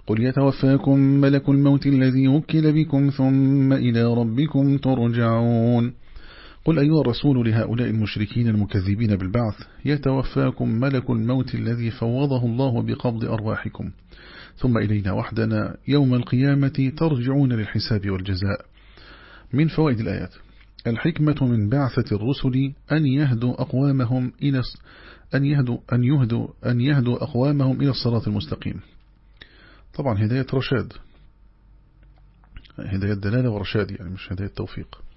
قل يتوفاكم ملك الموت الذي وكل بكم ثم إلى ربكم ترجعون. قل أيها الرسول لهؤلاء المشركين المكذبين بالبعث يتوفاكم ملك الموت الذي فوضه الله بقبض أرواحكم. ثم إلينا وحدنا يوم القيامة ترجعون للحساب والجزاء. من فوائد الآيات الحكمة من بعثة الرسل أن يهدوا أقوامهم إلى أن يهدوا أن يهدوا أن يهدوا أقوامهم إلى الصراط المستقيم. طبعا هداية رشاد. هداية دلالة ورشاد يعني مش هداية توفيق.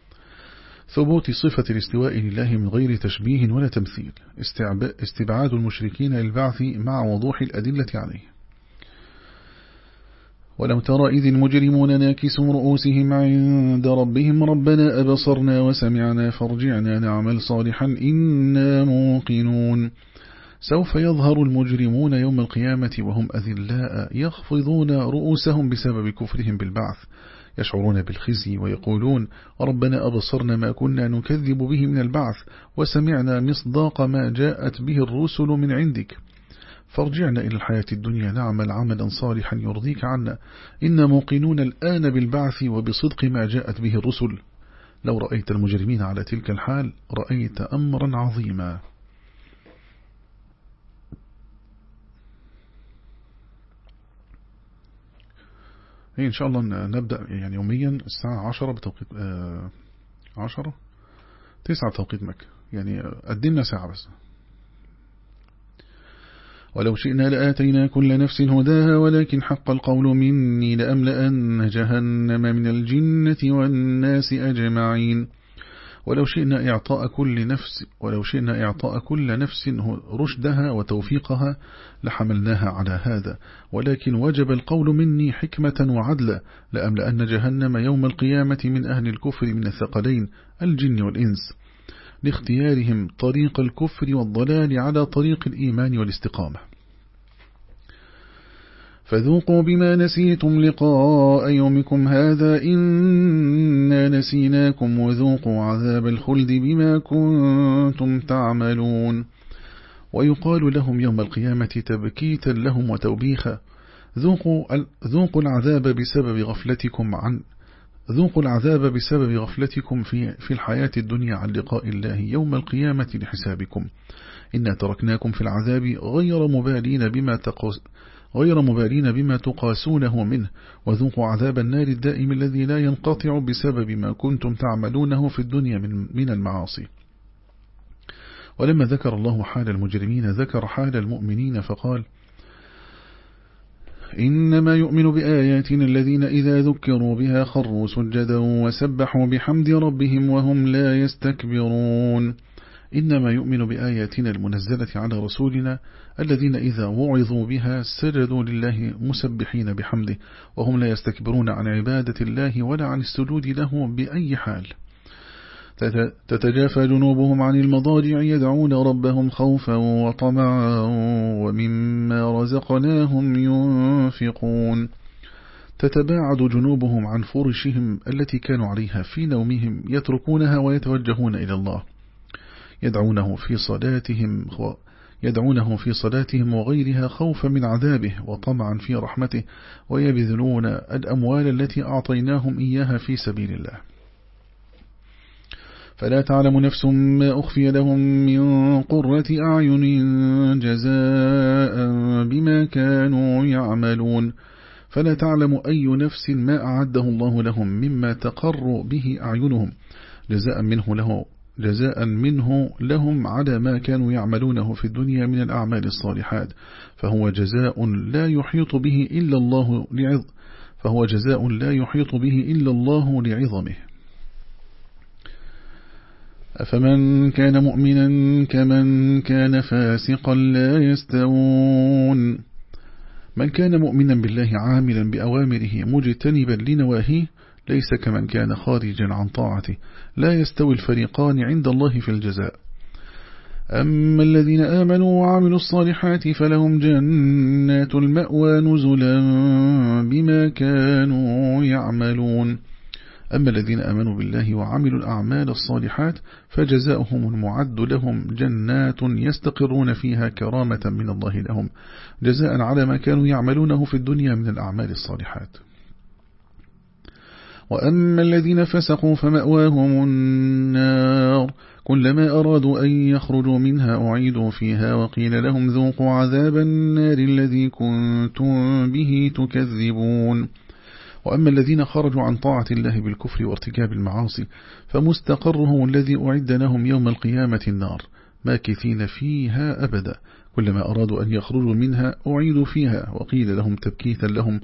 ثبوت صفة الاستواء لله من غير تشبيه ولا تمثيل. استبعاد المشركين للبعث مع وضوح الأدلة عليه. ولو ترى إذ المجرمون ناكسوا رؤوسهم عند ربهم ربنا أبصرنا وسمعنا فارجعنا نعمل صالحا إنا موقنون. سوف يظهر المجرمون يوم القيامة وهم أذلاء يخفضون رؤوسهم بسبب كفرهم بالبعث. يشعرون بالخزي ويقولون ربنا أبصرنا ما كنا نكذب به من البعث وسمعنا مصداق ما جاءت به الرسل من عندك. فارجعنا إلى الحياة الدنيا نعمل عملا صالحا يرضيك عنا. إن موقنون الآن بالبعث وبصدق ما جاءت به الرسل. لو رأيت المجرمين على تلك الحال رأيت أمرا عظيما. إيه، إن شاء الله نبدأ يعني يوميا الساعة عشرة بتوقيت آه، عشرة تسعة بتوقيت مكة. يعني قدمنا ساعة بس. ولو شئنا لآتينا كل نفس هداها ولكن حق القول مني لأملأن جهنم من الجنة والناس أجمعين. ولو شئنا إعطاء كل نفس ولو شئنا إعطاء كل نفس رشدها وتوفيقها لحملناها على هذا. ولكن وجب القول مني حكمة وعدلا لأملأن جهنم يوم القيامة من أهل الكفر من الثقلين الجن والإنس. لاختيارهم طريق الكفر والضلال على طريق الإيمان والاستقامة. فذوقوا بما نسيتم لقاء يومكم هذا إنا نسيناكم وذوقوا عذاب الخلد بما كنتم تعملون. ويقال لهم يوم القيامة تبكيتا لهم وتوبيخا. ذوقوا, ذوقوا العذاب بسبب غفلتكم عن ذوقوا العذاب بسبب غفلتكم في, في الحياة الدنيا عن لقاء الله يوم القيامة لحسابكم. إنا تركناكم في العذاب غير مبالين بما غير مبالين بما تقاسونه منه وذوقوا عذاب النار الدائم الذي لا ينقطع بسبب ما كنتم تعملونه في الدنيا من, من المعاصي. ولما ذكر الله حال المجرمين ذكر حال المؤمنين فقال إنما يؤمن بآياتنا الذين إذا ذكروا بها خروا سجدا وسبحوا بحمد ربهم وهم لا يستكبرون. إنما يؤمن بآياتنا المنزلة على رسولنا الذين إذا وعظوا بها سجدوا لله مسبحين بحمده وهم لا يستكبرون عن عبادة الله ولا عن السجود له بأي حال. تتجافى جنوبهم عن المضاجع يدعون ربهم خوفا وطمعا ومما رزقناهم ينفقون. تتباعد جنوبهم عن فرشهم التي كانوا عليها في نومهم يتركونها ويتوجهون إلى الله. يدعونه في صلاتهم يدعونه في صلاتهم وغيرها خوفا من عذابه وطمعا في رحمته ويبذلون الأموال التي أعطيناهم إياها في سبيل الله. فلا تعلم نفس ما أخفي لهم من قرة أعين جزاء بما كانوا يعملون. فلا تعلم أي نفس ما أعده الله لهم مما تقر به أعينهم. جزاء منه له جزاء منه لهم على ما كانوا يعملونه في الدنيا من الأعمال الصالحات فهو جزاء لا يحيط به إلا الله لعظ فهو جزاء لا يحيط به إلا الله لعظمه. أفمن كان مؤمنا كمن كان فاسقا لا يستوون. من كان مؤمنا بالله عاملا بأوامره مجتنبا لنواهيه ليس كمن كان خارجا عن طاعته. لا يستوي الفريقان عند الله في الجزاء. أما الذين آمنوا وعملوا الصالحات فلهم جنات المأوى نزلا بما كانوا يعملون. أما الذين آمنوا بالله وعملوا الأعمال الصالحات فجزاؤهم المعد لهم جنات يستقرون فيها كرامة من الله لهم جزاء على ما كانوا يعملونه في الدنيا من الأعمال الصالحات. وأما الذين فسقوا فمأواهم النار. كلما أرادوا أن يخرجوا منها أعيدوا فيها وقيل لهم ذوقوا عذاب النار الذي كنتم به تكذبون. وأما الذين خرجوا عن طاعة الله بالكفر وارتكاب المعاصي فمستقرهم الذي أعد لهم يوم القيامة النار ماكثين فيها أبدا. كلما أرادوا أن يخرجوا منها أعيدوا فيها وقيل لهم تبكيتا لهم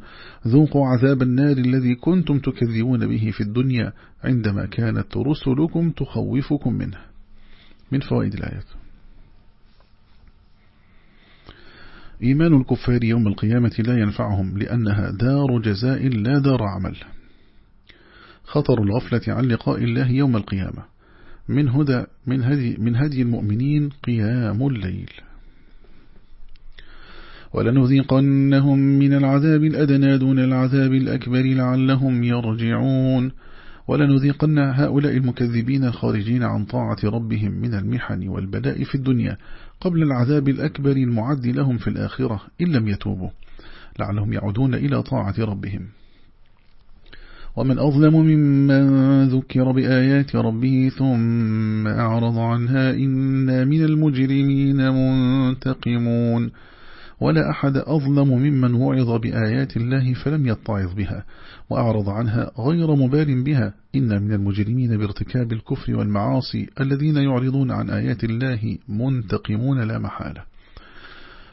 ذوقوا عذاب النار الذي كنتم تكذبون به في الدنيا عندما كانت رسلكم تخوفكم منه. من فوائد الآيات. إيمان الكفار يوم القيامة لا ينفعهم لأنها دار جزاء لا دار عمل. خطر الغفلة عن لقاء الله يوم القيامة. من هدى من هدي, من هدي المؤمنين قيام الليل. ولنذيقنهم من العذاب الأدنى دون العذاب الأكبر لعلهم يرجعون. ولنذيقن هؤلاء المكذبين الخارجين عن طاعة ربهم من المحن والبلاء في الدنيا قبل العذاب الأكبر المعد لهم في الآخرة إن لم يتوبوا. لعلهم يعودون إلى طاعة ربهم. ومن أظلم ممن ذكر بآيات ربه ثم أعرض عنها إنا من المجرمين منتقمون. ولا أحد أظلم ممن وعظ بآيات الله فلم يتعظ بها وأعرض عنها غير مبال بها. إن من المجرمين بارتكاب الكفر والمعاصي الذين يعرضون عن آيات الله منتقمون لا محالة.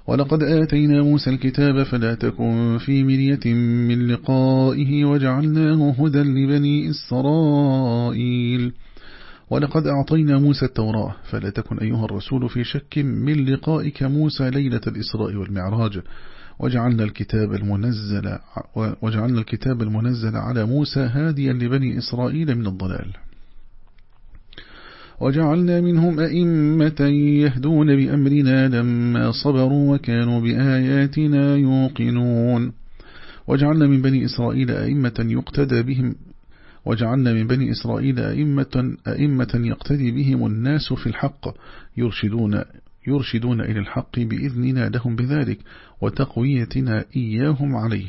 ولقد آتينا موسى الكتاب فلا تكن في مرية من لقائه وجعلناه هدى لبني إسرائيل. ولقد أعطينا موسى التوراة فلا تكن أيها الرسول في شك من لقائك موسى ليلة الإسراء والمعراج. وجعلنا الكتاب المنزل وجعلنا الكتاب المنزل على موسى هاديا لبني إسرائيل من الضلال. وجعلنا منهم أئمة يهدون بأمرنا لما صبروا وكانوا بآياتنا يوقنون. وجعلنا من بني إسرائيل أئمة يقتدى بهم وجعلنا من بني إسرائيل أئمة, أئمة يقتدي بهم الناس في الحق يرشدون, يرشدون إلى الحق بإذننا لهم بذلك وتقويتنا إياهم عليه.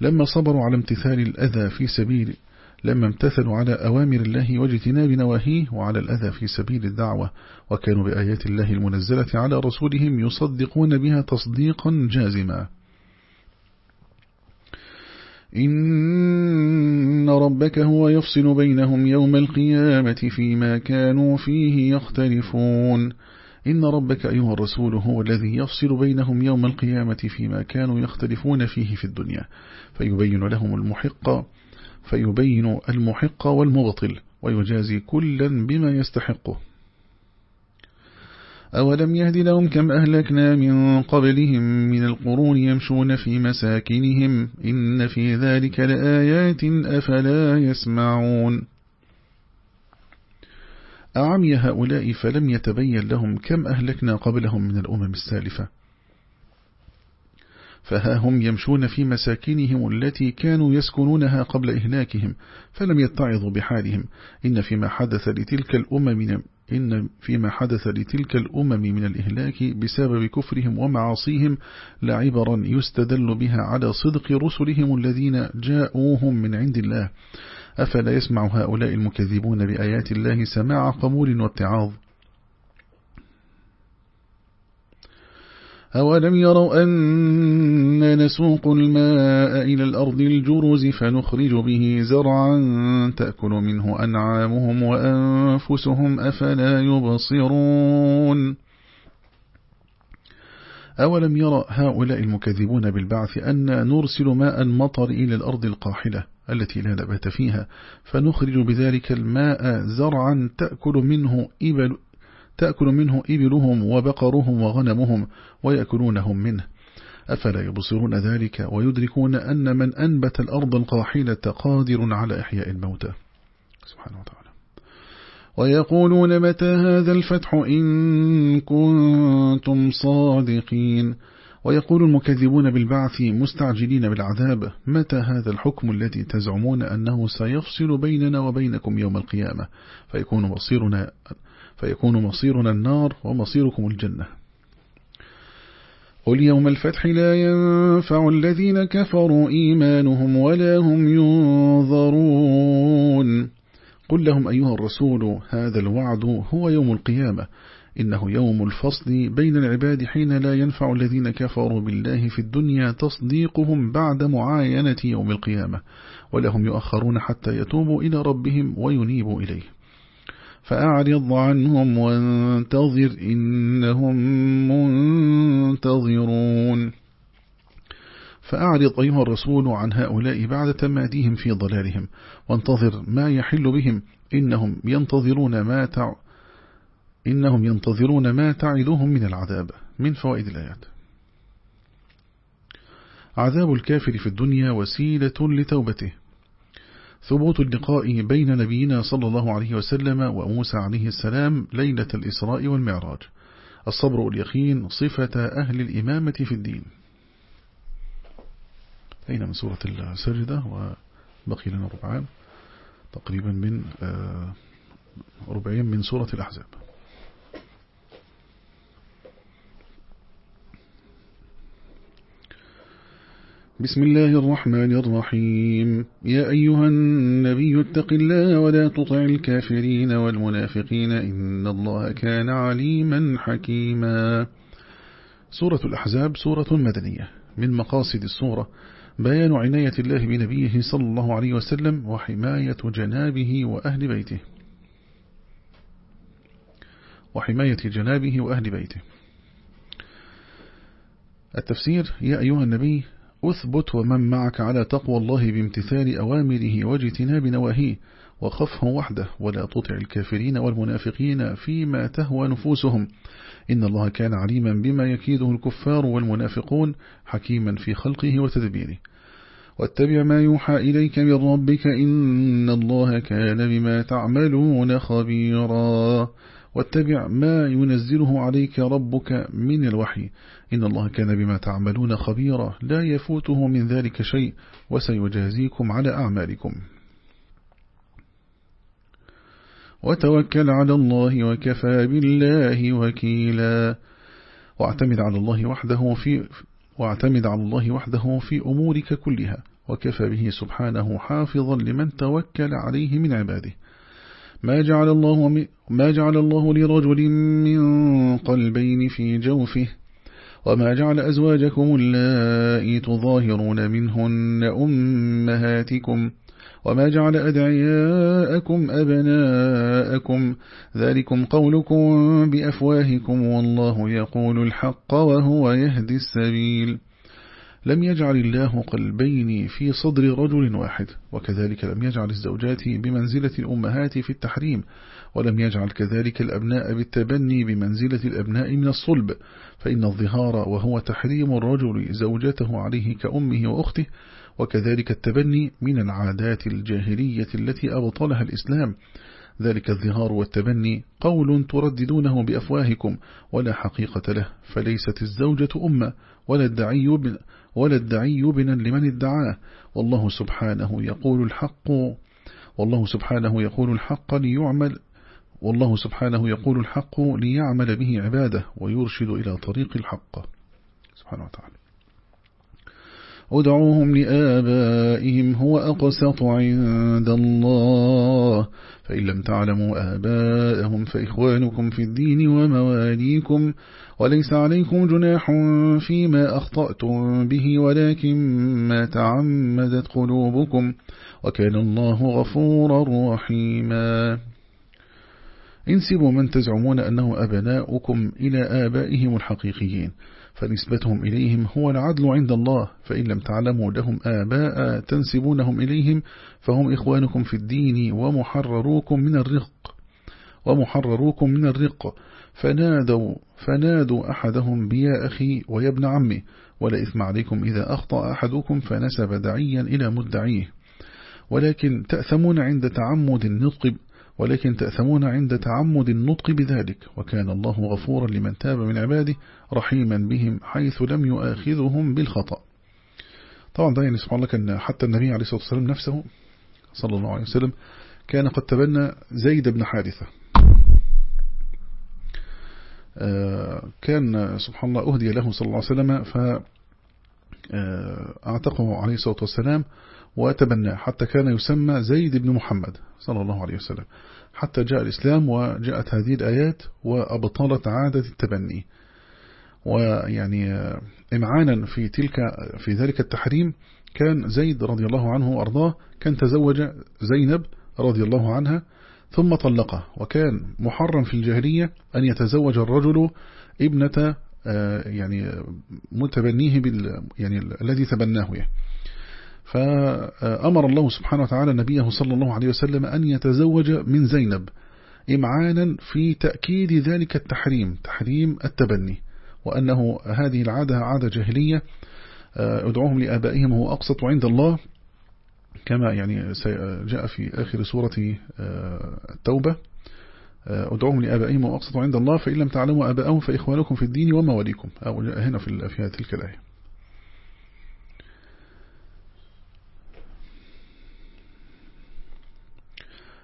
لما صبروا على امتثال الأذى في سبيل لما امتثلوا على أوامر الله واجتناب نواهيه وعلى الأذى في سبيل الدعوة وكانوا بآيات الله المنزلة على رسولهم يصدقون بها تصديقا جازما. إن ربك هو يفصل بينهم يوم القيامة فيما كانوا فيه يختلفون. إن ربك أيها الرسول هو الذي يفصل بينهم يوم القيامة فيما كانوا يختلفون فيه في الدنيا. فيبين لهم المحق فيبين المحق والمبطل ويجازي كلا بما يستحقه. أولم يهد لهم كم أهلكنا من قبلهم من القرون يمشون في مساكنهم إن في ذلك لآيات أفلا يسمعون أعمي هؤلاء فلم يتبين لهم كم أهلكنا قبلهم من الأمم السالفة فها هم يمشون في مساكنهم التي كانوا يسكنونها قبل إهلاكهم فلم يتعظوا بحالهم إن فيما حدث لتلك الأمم إن فيما حدث لتلك الأمم من الإهلاك بسبب كفرهم ومعاصيهم لعبرا يستدل بها على صدق رسلهم الذين جاءوهم من عند الله. أفلا يسمع هؤلاء المكذبون بآيات الله سماع قبول واتعاظ؟ أولم يروا أن نسوق الماء إلى الأرض الجرز فنخرج به زرعا تأكل منه أنعامهم وأنفسهم أفلا يبصرون أولم يرى هؤلاء المكذبون بالبعث أن نرسل ماء المطر إلى الأرض القاحلة التي لا نبات فيها فنخرج بذلك الماء زرعا تأكل منه إبل تأكل منه إبلهم وبقرهم وغنمهم ويأكلونهم منه. أفلا يبصرون ذلك ويدركون أن من أنبت الأرض القاحلة قادر على إحياء الموتى. سبحانه وتعالى. ويقولون متى هذا الفتح إن كنتم صادقين؟ ويقول المكذبون بالبعث مستعجلين بالعذاب متى هذا الحكم الذي تزعمون أنه سيفصل بيننا وبينكم يوم القيامة؟ فيكون مصيرنا, فيكون مصيرنا النار ومصيركم الجنة. قل يوم الفتح لا ينفع الذين كفروا إيمانهم ولا هم ينظرون. قل لهم أيها الرسول هذا الوعد هو يوم القيامة. إنه يوم الفصل بين العباد حين لا ينفع الذين كفروا بالله في الدنيا تصديقهم بعد معاينة يوم القيامة. ولهم يؤخرون حتى يتوبوا إلى ربهم وينيبوا إليه. فأعرض عنهم وانتظر إنهم منتظرون. فأعرض أيها الرسول عن هؤلاء بعد تماديهم في ضلالهم وانتظر ما يحل بهم. إنهم ينتظرون ما تع... إنهم ينتظرون ما تعدهم من العذاب من فوائد الآيات. عذاب الكافر في الدنيا وسيلة لتوبته. ثبوت اللقاء بين نبينا صلى الله عليه وسلم وموسى عليه السلام ليلة الإسراء والمعراج. الصبر اليقين صفة أهل الإمامة في الدين. أين من سورة السجدة وبقي لنا ربعان تقريبا من آه، ربعين من سورة الأحزاب. بسم الله الرحمن الرحيم. يا أيها النبي اتق الله ولا تطع الكافرين والمنافقين إن الله كان عليما حكيما. سورة الأحزاب سورة مدنية. من مقاصد السورة بيان عناية الله بنبيه صلى الله عليه وسلم وحماية جنابه وأهل بيته. وحماية جنابه وأهل بيته. التفسير يا أيها النبي أثبت ومن معك على تقوى الله بامتثال أوامره واجتناب نواهيه وخفه وحده ولا تطع الكافرين والمنافقين فيما تهوى نفوسهم. إن الله كان عليما بما يكيده الكفار والمنافقون حكيما في خلقه وتدبيره. واتبع ما يوحى إليك من ربك إن الله كان بما تعملون خبيرا. واتبع ما ينزله عليك ربك من الوحي إن الله كان بما تعملون خبيرا. لا يفوته من ذلك شيء وسيجازيكم على أعمالكم. وتوكل على الله وكفى بالله وكيلا. واعتمد على الله وحده في واعتمد على الله وحده في أمورك كلها وكفى به سبحانه حافظا لمن توكل عليه من عباده. ما جعل الله ما جعل الله لرجل من قلبين في جوفه وما جعل أزواجكم اللائي تظاهرون منهن أمهاتكم وما جعل أدعياءكم أبناءكم ذلكم قولكم بأفواهكم والله يقول الحق وهو يهدي السبيل لم يجعل الله قلبين في صدر رجل واحد وكذلك لم يجعل الزوجات بمنزلة الأمهات في التحريم ولم يجعل كذلك الأبناء بالتبني بمنزلة الأبناء من الصلب فإن الظهار وهو تحريم الرجل زوجته عليه كأمه وأخته وكذلك التبني من العادات الجاهلية التي أبطلها الإسلام. ذلك الظهار والتبني قول ترددونه بأفواهكم ولا حقيقة له فليست الزوجة أمة ولا الدعي ولا الدعي بنا لمن ادعاه. والله سبحانه يقول الحق والله سبحانه يقول الحق ليعمل والله سبحانه يقول الحق ليعمل به عباده ويرشد إلى طريق الحق. سبحانه وتعالى. ادعوهم لآبائهم هو أقسط عند الله. فإن لم تعلموا آباءهم فإخوانكم في الدين ومواليكم. وليس عليكم جناح فيما أخطأتم به ولكن ما تعمدت قلوبكم. وكان الله غفورا رحيما. انسبوا من تزعمون أنه أبناؤكم إلى آبائهم الحقيقيين فنسبتهم إليهم هو العدل عند الله فإن لم تعلموا لهم آباء تنسبونهم إليهم فهم إخوانكم في الدين ومحرروكم من الرق ومحرروكم من الرق فنادوا, فنادوا أحدهم بيا أخي ويا ابن عمي ولا إثم عليكم إذا أخطأ أحدكم فنسب دعيا إلى مدعيه. ولكن تأثمون عند تعمد النطق ولكن تأثمون عند تعمد النطق بذلك وكان الله غفورا لمن تاب من عباده رحيما بهم حيث لم يؤاخذهم بالخطأ. طبعا ده يعني سبحان الله كان حتى النبي عليه الصلاة والسلام نفسه صلى الله عليه وسلم كان قد تبنى زيد بن حارثة. آه، كان سبحان الله أهدي له صلى الله عليه وسلم فأعتقه عليه الصلاة والسلام وتبناه حتى كان يسمى زيد بن محمد صلى الله عليه وسلم. حتى جاء الإسلام وجاءت هذه الآيات وأبطلت عادة التبني. ويعني إمعانا في تلك في ذلك التحريم كان زيد رضي الله عنه وأرضاه كان تزوج زينب رضي الله عنها ثم طلقه وكان محرم في الجاهلية أن يتزوج الرجل ابنة آه، يعني متبنيه بال يعني الذي تبناه. يعني فأمر الله سبحانه وتعالى نبيه صلى الله عليه وسلم أن يتزوج من زينب إمعانا في تأكيد ذلك التحريم تحريم التبني وأنه هذه العادة عادة جاهلية آه، ادعوهم لآبائهم هو أقسط عند الله كما يعني جاء في آخر سورة آه، التوبة آه، ادعوهم لآبائهم وأقسط عند الله فإن لم تعلموا آبائهم فإخوانكم في الدين ومواليكم. أو هنا في تلك الآية.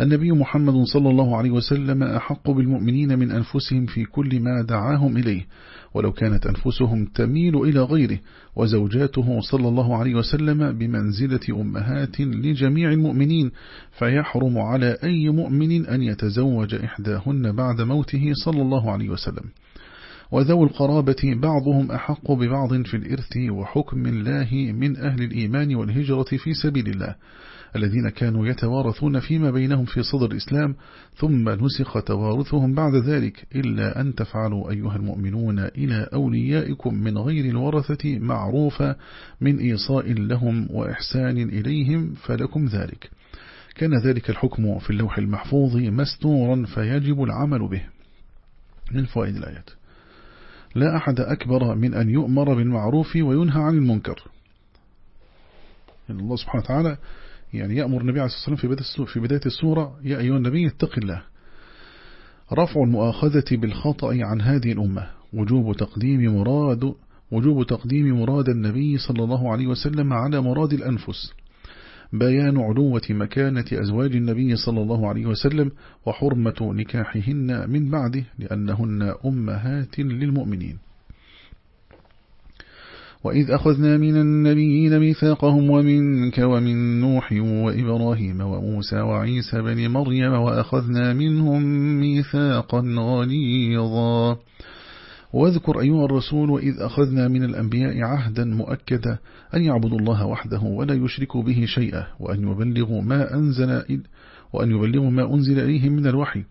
النبي محمد صلى الله عليه وسلم أحق بالمؤمنين من أنفسهم في كل ما دعاهم إليه ولو كانت أنفسهم تميل إلى غيره وزوجاته صلى الله عليه وسلم بمنزلة أمهات لجميع المؤمنين فيحرم على أي مؤمن أن يتزوج إحداهن بعد موته صلى الله عليه وسلم. وذو القرابة بعضهم أحق ببعض في الإرث وحكم الله من أهل الإيمان والهجرة في سبيل الله. الذين كانوا يتوارثون فيما بينهم في صدر الإسلام ثم نسخ توارثهم بعد ذلك إلا أن تفعلوا أيها المؤمنون إلى أوليائكم من غير الورثة معروفة من إيصاء لهم وإحسان إليهم فلكم ذلك. كان ذلك الحكم في اللوح المحفوظ مستورا فيجب العمل به. من فوائد الآيات. لا أحد أكبر من أن يؤمر بالمعروف وينهى عن المنكر. الله سبحانه وتعالى يعني يأمر النبي عليه الصلاة والسلام في بداية السورة يا أيها النبي اتق الله. رفع المؤاخذة بالخطأ عن هذه الأمة. وجوب تقديم مراد وجوب تقديم مراد النبي صلى الله عليه وسلم على مراد الأنفس. بيان علوة مكانة أزواج النبي صلى الله عليه وسلم وحرمة نكاحهن من بعده لأنهن أمهات للمؤمنين. وإذ أخذنا من النبيين ميثاقهم ومنك ومن نوح وإبراهيم وموسى وعيسى بن مريم وأخذنا منهم ميثاقا غليظا. واذكر أيها الرسول وإذ أخذنا من الأنبياء عهدا مؤكدا أن يعبدوا الله وحده ولا يشركوا به شيئا وأن يبلغوا ما أنزل وأن يبلغوا ما أنزل إليهم من الوحي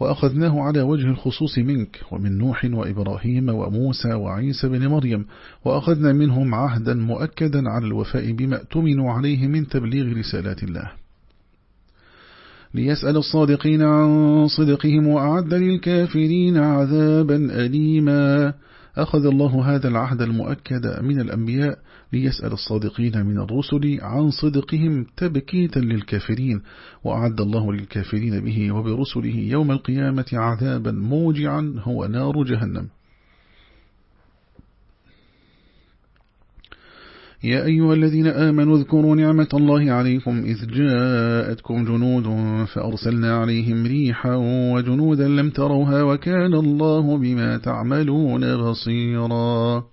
وأخذناه على وجه الخصوص منك ومن نوح وإبراهيم وموسى وعيسى بن مريم وأخذنا منهم عهدا مؤكدا على الوفاء بما اؤتمنوا عليه من تبليغ رسالات الله. ليسأل الصادقين عن صدقهم وأعد للكافرين عذابا أليما. أخذ الله هذا العهد المؤكد من الأنبياء ليسأل الصادقين من الرسل عن صدقهم تبكيتا للكافرين وأعد الله للكافرين به وبرسله يوم القيامة عذابا موجعا هو نار جهنم. يا أيها الذين آمنوا اذكروا نعمة الله عليكم إذ جاءتكم جنود فأرسلنا عليهم ريحا وجنودا لم تروها وكان الله بما تعملون بصيرا.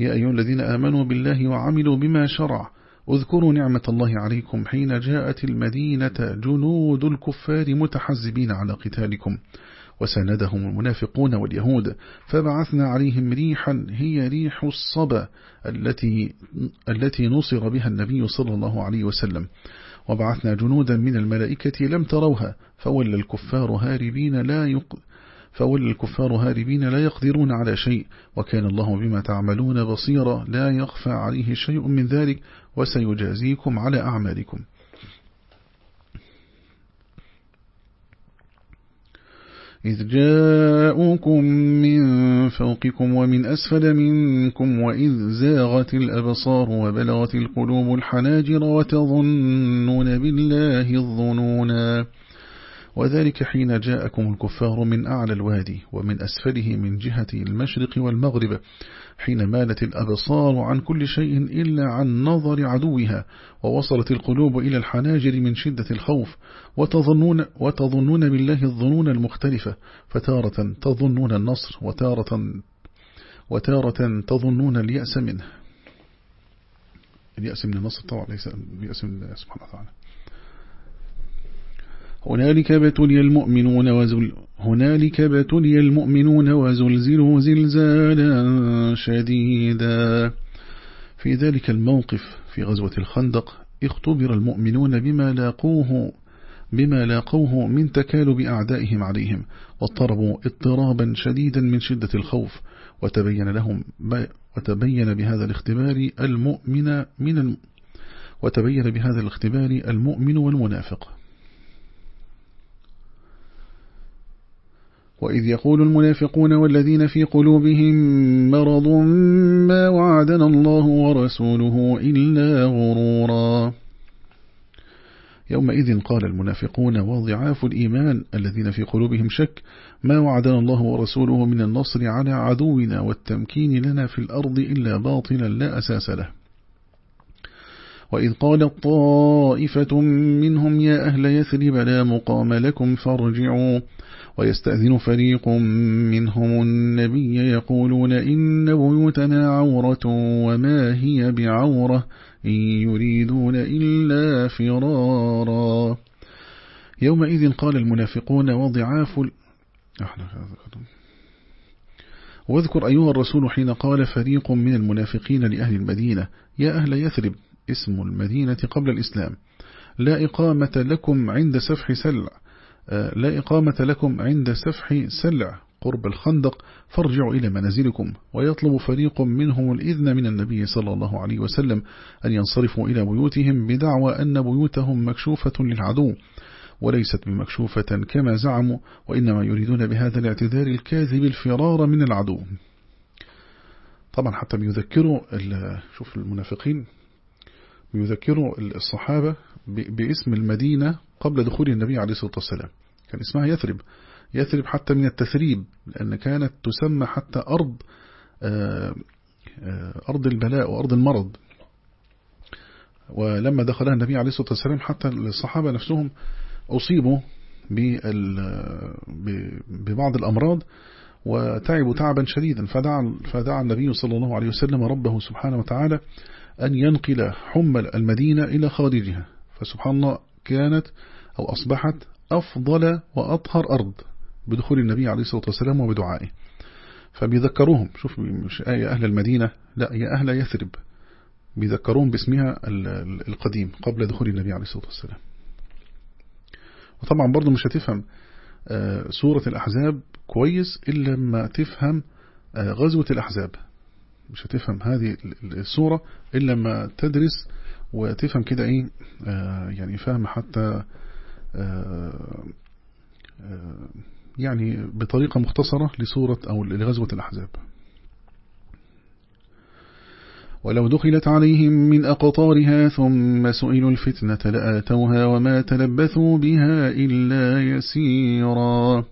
يا أيها الذين آمنوا بالله وعملوا بما شرع اذكروا نعمة الله عليكم حين جاءت المدينة جنود الكفار متحزبين على قتالكم. وساندهم المنافقون واليهود فبعثنا عليهم ريحا هي ريح الصبا التي, التي نصر بها النبي صلى الله عليه وسلم. وبعثنا جنودا من الملائكة لم تروها فولى الكفار هاربين لا يق... فولى الكفار هاربين لا يقدرون على شيء. وكان الله بما تعملون بصيرا لا يخفى عليه شيء من ذلك وسيجازيكم على أعمالكم. إذ جاءوكم من فوقكم ومن أسفل منكم وإذ زاغت الأبصار وبلغت القلوب الحناجر وتظنون بالله الظنونا. وذلك حين جاءكم الكفار من أعلى الوادي ومن أسفله من جهة المشرق والمغرب حين مالت الأبصار عن كل شيء إلا عن نظر عدوها ووصلت القلوب إلى الحناجر من شدة الخوف وتظنون, وتظنون بالله الظنون المختلفة فتارة تظنون النصر وتارة, وتارة تظنون اليأس منه. اليأس من النصر طبعا ليس اليأس من الله سبحانه وتعالى. هنالك ابتلي المؤمنون وزل هنالك ابتلي المؤمنون وزلزلوا زلزالا شديدا. في ذلك الموقف في غزوة الخندق اختبر المؤمنون بما لاقوه بما لاقوه من تكالب أعدائهم عليهم واضطربوا اضطرابا شديدا من شدة الخوف وتبين لهم وتبين بهذا الاختبار المؤمن من وتبين بهذا الاختبار المؤمن والمنافق. وإذ يقول المنافقون والذين في قلوبهم مرض ما وعدنا الله ورسوله إلا غرورا. يومئذ قال المنافقون وضعاف الإيمان الذين في قلوبهم شك ما وعدنا الله ورسوله من النصر على عدونا والتمكين لنا في الأرض إلا باطلا لا أساس له. وإذ قالت طائفة منهم يا أهل يثرب لا مقام لكم فارجعوا. ويستأذن فريق منهم النبي يقولون إن بيوتنا عورة وما هي بعورة إن يريدون إلا فرارا. يومئذ قال المنافقون وضعاف واذكر أيها الرسول حين قال فريق من المنافقين لأهل المدينة يا أهل يثرب اسم المدينة قبل الإسلام لا إقامة لكم عند سفح سلع. لا إقامة لكم عند سفح سلع قرب الخندق فارجعوا إلى منازلكم ويطلب فريق منهم الإذن من النبي صلى الله عليه وسلم أن ينصرفوا إلى بيوتهم بدعوى أن بيوتهم مكشوفة للعدو وليست بمكشوفة كما زعموا وإنما يريدون بهذا الاعتذار الكاذب الفرار من العدو. طبعا حتى بيذكروا شوف المنافقين بيذكروا الصحابة باسم المدينة قبل دخول النبي عليه الصلاة والسلام. كان اسمها يثرب. يثرب حتى من التثريب لأن كانت تسمى حتى أرض آه، آه، أرض البلاء وأرض المرض. ولما دخلها النبي عليه الصلاة والسلام حتى الصحابة نفسهم أصيبوا ببعض الأمراض وتعبوا تعبا شديدا. فدعا, فدعا النبي صلى الله عليه وسلم ربه سبحانه وتعالى أن ينقل حمل المدينة إلى خارجها. فسبحان الله كانت أو أصبحت أفضل وأطهر أرض بدخول النبي عليه الصلاة والسلام وبدعائه. فبيذكروهم. شوف مش آية أهل المدينة لا يا أهل يثرب. بيذكروهم باسمها القديم قبل دخول النبي عليه الصلاة والسلام. وطبعا برضو مش هتفهم آه، سورة الأحزاب كويس إلا لما تفهم آه، غزوة الأحزاب. مش هتفهم هذه السورة إلا لما تدرس وتفهم كده إيه آه، يعني فهم حتى يعني بطريقة مختصرة لسورة أو لغزوة الأحزاب. ولو دخلت عليهم من أقطارها ثم سئلوا الفتنة لآتوها وما تلبثوا بها إلا يسيرا.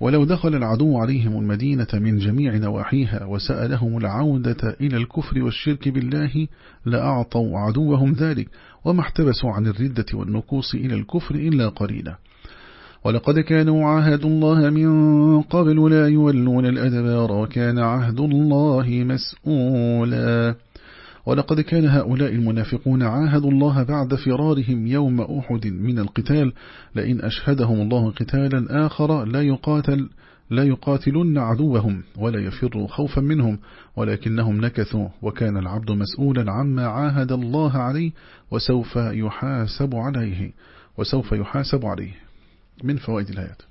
ولو دخل العدو عليهم المدينة من جميع نواحيها وسألهم العودة إلى الكفر والشرك بالله لأعطوا عدوهم ذلك. وما احتبسوا عن الردة والنكوص إلى الكفر إلا قليلا. ولقد كانوا عاهدوا الله من قبل لا يولون الأدبار وكان عهد الله مسؤولا. ولقد كان هؤلاء المنافقون عاهدوا الله بعد فرارهم يوم أحد من القتال. لئن أشهدهم الله قتالا آخر لا يقاتل لا يقاتلن عدوهم ولا يفروا خوفا منهم ولكنهم نكثوا وكان العبد مسؤولا عما عاهد الله عليه وسوف يحاسب عليه وسوف يحاسب عليه. من فوائد الآيات.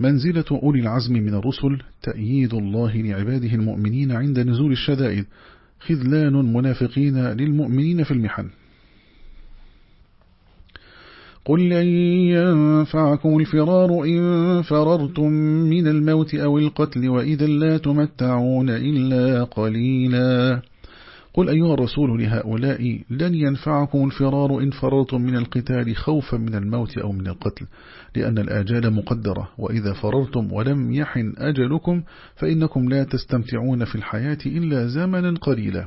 منزلة أولي العزم من الرسل تأييد الله لعباده المؤمنين عند نزول الشدائد خذلان منافقين للمؤمنين في المحن. قل لن ينفعكم الفرار إن فررتم من الموت أو القتل وإذا لا تمتعون إلا قليلا قل أيها الرسول لهؤلاء لن ينفعكم الفرار إن فررتم من القتال خوفا من الموت أو من القتل لأن الآجال مقدرة وإذا فررتم ولم يحن أجلكم فإنكم لا تستمتعون في الحياة إلا زمنا قليلا